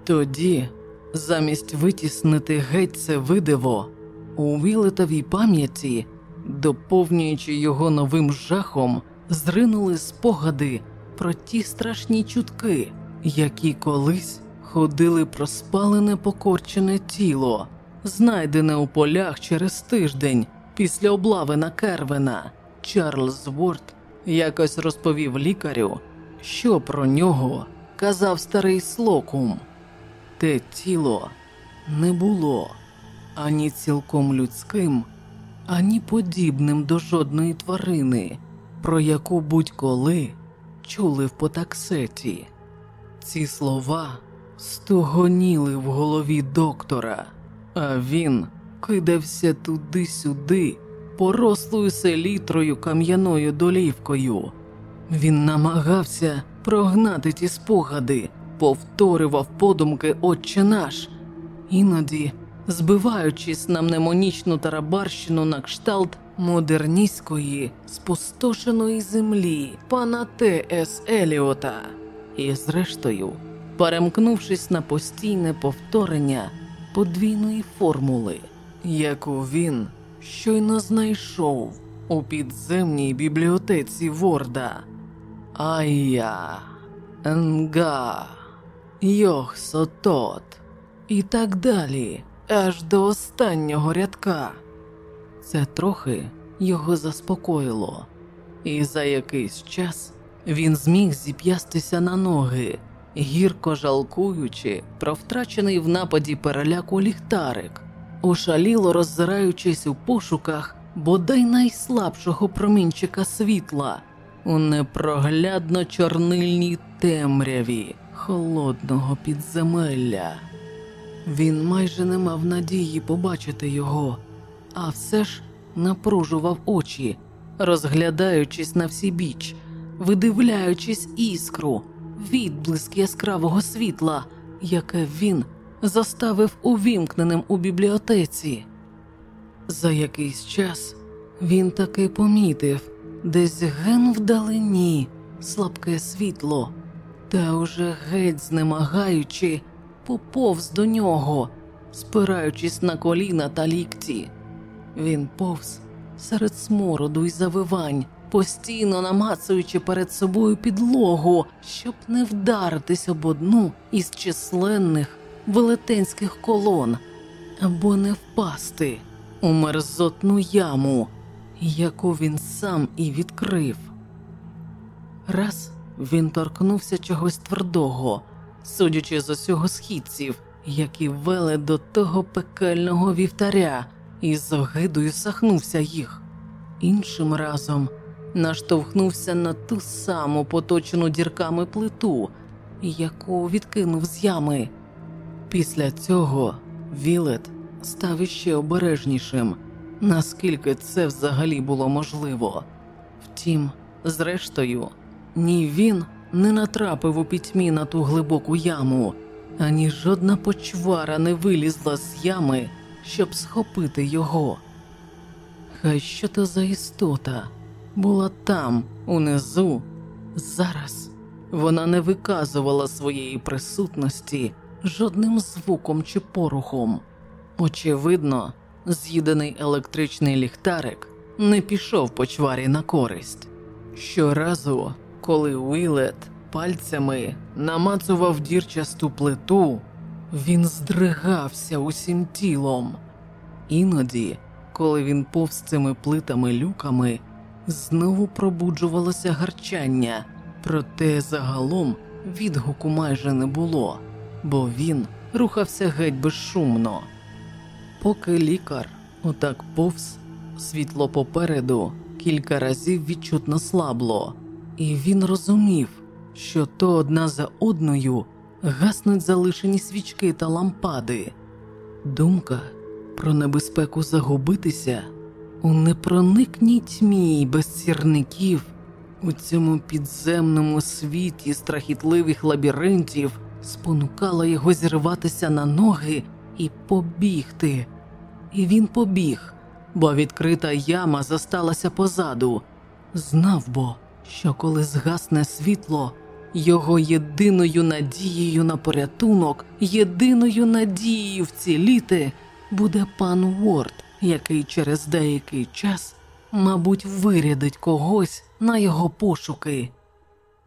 Тоді, замість витіснити геть це видиво, у Вілетовій пам'яті, доповнюючи його новим жахом, зринули спогади про ті страшні чутки, які колись ходили про спалене покорчене тіло, знайдене у полях через тиждень після облави на Кервена. Чарльз Ворд якось розповів лікарю, що про нього казав старий слокум. Те тіло не було, ані цілком людським, ані подібним до жодної тварини, про яку будь-коли чули в потаксеті. Ці слова стогоніли в голові доктора, а він кидався туди-сюди, порослою селітрою кам'яною долівкою. Він намагався прогнати ті спогади, повторював подумки Отче наш, іноді збиваючись на мнемонічну тарабарщину на кшталт модерністської спустошеної землі пана Т.С. Еліота, і, зрештою, перемкнувшись на постійне повторення подвійної формули, яку він щойно знайшов у підземній бібліотеці Ворда. Айя, Нга, Йохсотот і так далі, аж до останнього рядка. Це трохи його заспокоїло, і за якийсь час він зміг зіп'ястися на ноги, гірко жалкуючи про втрачений в нападі переляку ліхтарик, ошаліло роззираючись у пошуках бодай найслабшого промінчика світла у непроглядно чорнильній темряві холодного підземелля. Він майже не мав надії побачити його, а все ж напружував очі, розглядаючись на всі біч, видивляючись іскру, відблиск яскравого світла, яке він заставив увімкненим у бібліотеці. За якийсь час він таки помітив десь ген вдалині слабке світло, та уже геть знемагаючи, поповз до нього, спираючись на коліна та лікті. Він повз серед смороду й завивань, постійно намацуючи перед собою підлогу, щоб не вдаритись об одну із численних велетенських колон, або не впасти у мерзотну яму, яку він сам і відкрив. Раз він торкнувся чогось твердого, судячи з усього східців, які вели до того пекельного вівтаря, і з огидою сахнувся їх. Іншим разом наштовхнувся на ту саму поточену дірками плиту, яку відкинув з ями. Після цього Вілет став іще обережнішим, наскільки це взагалі було можливо. Втім, зрештою, ні він не натрапив у пітьмі на ту глибоку яму, ані жодна почвара не вилізла з ями, щоб схопити його. Хай що то за істота була там, унизу, зараз вона не виказувала своєї присутності жодним звуком чи порухом. Очевидно, з'їдений електричний ліхтарик не пішов почварі на користь. Щоразу, коли Уілет пальцями намацував дірчасту плиту, він здригався усім тілом. Іноді, коли він повз цими плитами люками, знову пробуджувалося гарчання, проте загалом відгуку майже не було, бо він рухався геть безшумно. Поки лікар отак повз, світло попереду кілька разів відчутно слабло, і він розумів, що то одна за одною гаснуть залишені свічки та лампади. Думка про небезпеку загубитися у непроникній тьмі без сірників у цьому підземному світі страхітливих лабіринтів спонукала його зірватися на ноги і побігти. І він побіг, бо відкрита яма засталася позаду. Знав бо, що коли згасне світло, його єдиною надією на порятунок, єдиною надією вціліти буде пан Уорд, який через деякий час, мабуть, вирядить когось на його пошуки.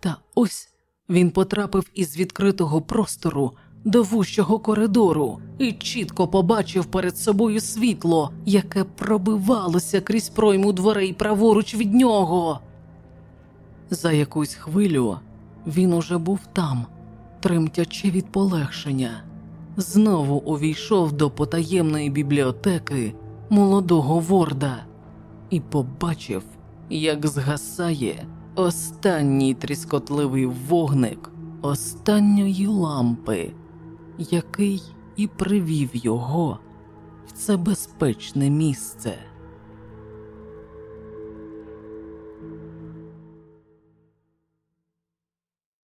Та ось він потрапив із відкритого простору до вущого коридору і чітко побачив перед собою світло, яке пробивалося крізь пройму дверей праворуч від нього. За якусь хвилю він уже був там, тремтячи від полегшення. знову увійшов до потаємної бібліотеки молодого Ворда і побачив, як згасає останній тріскотливий вогник останньої лампи, який і привів його в це безпечне місце.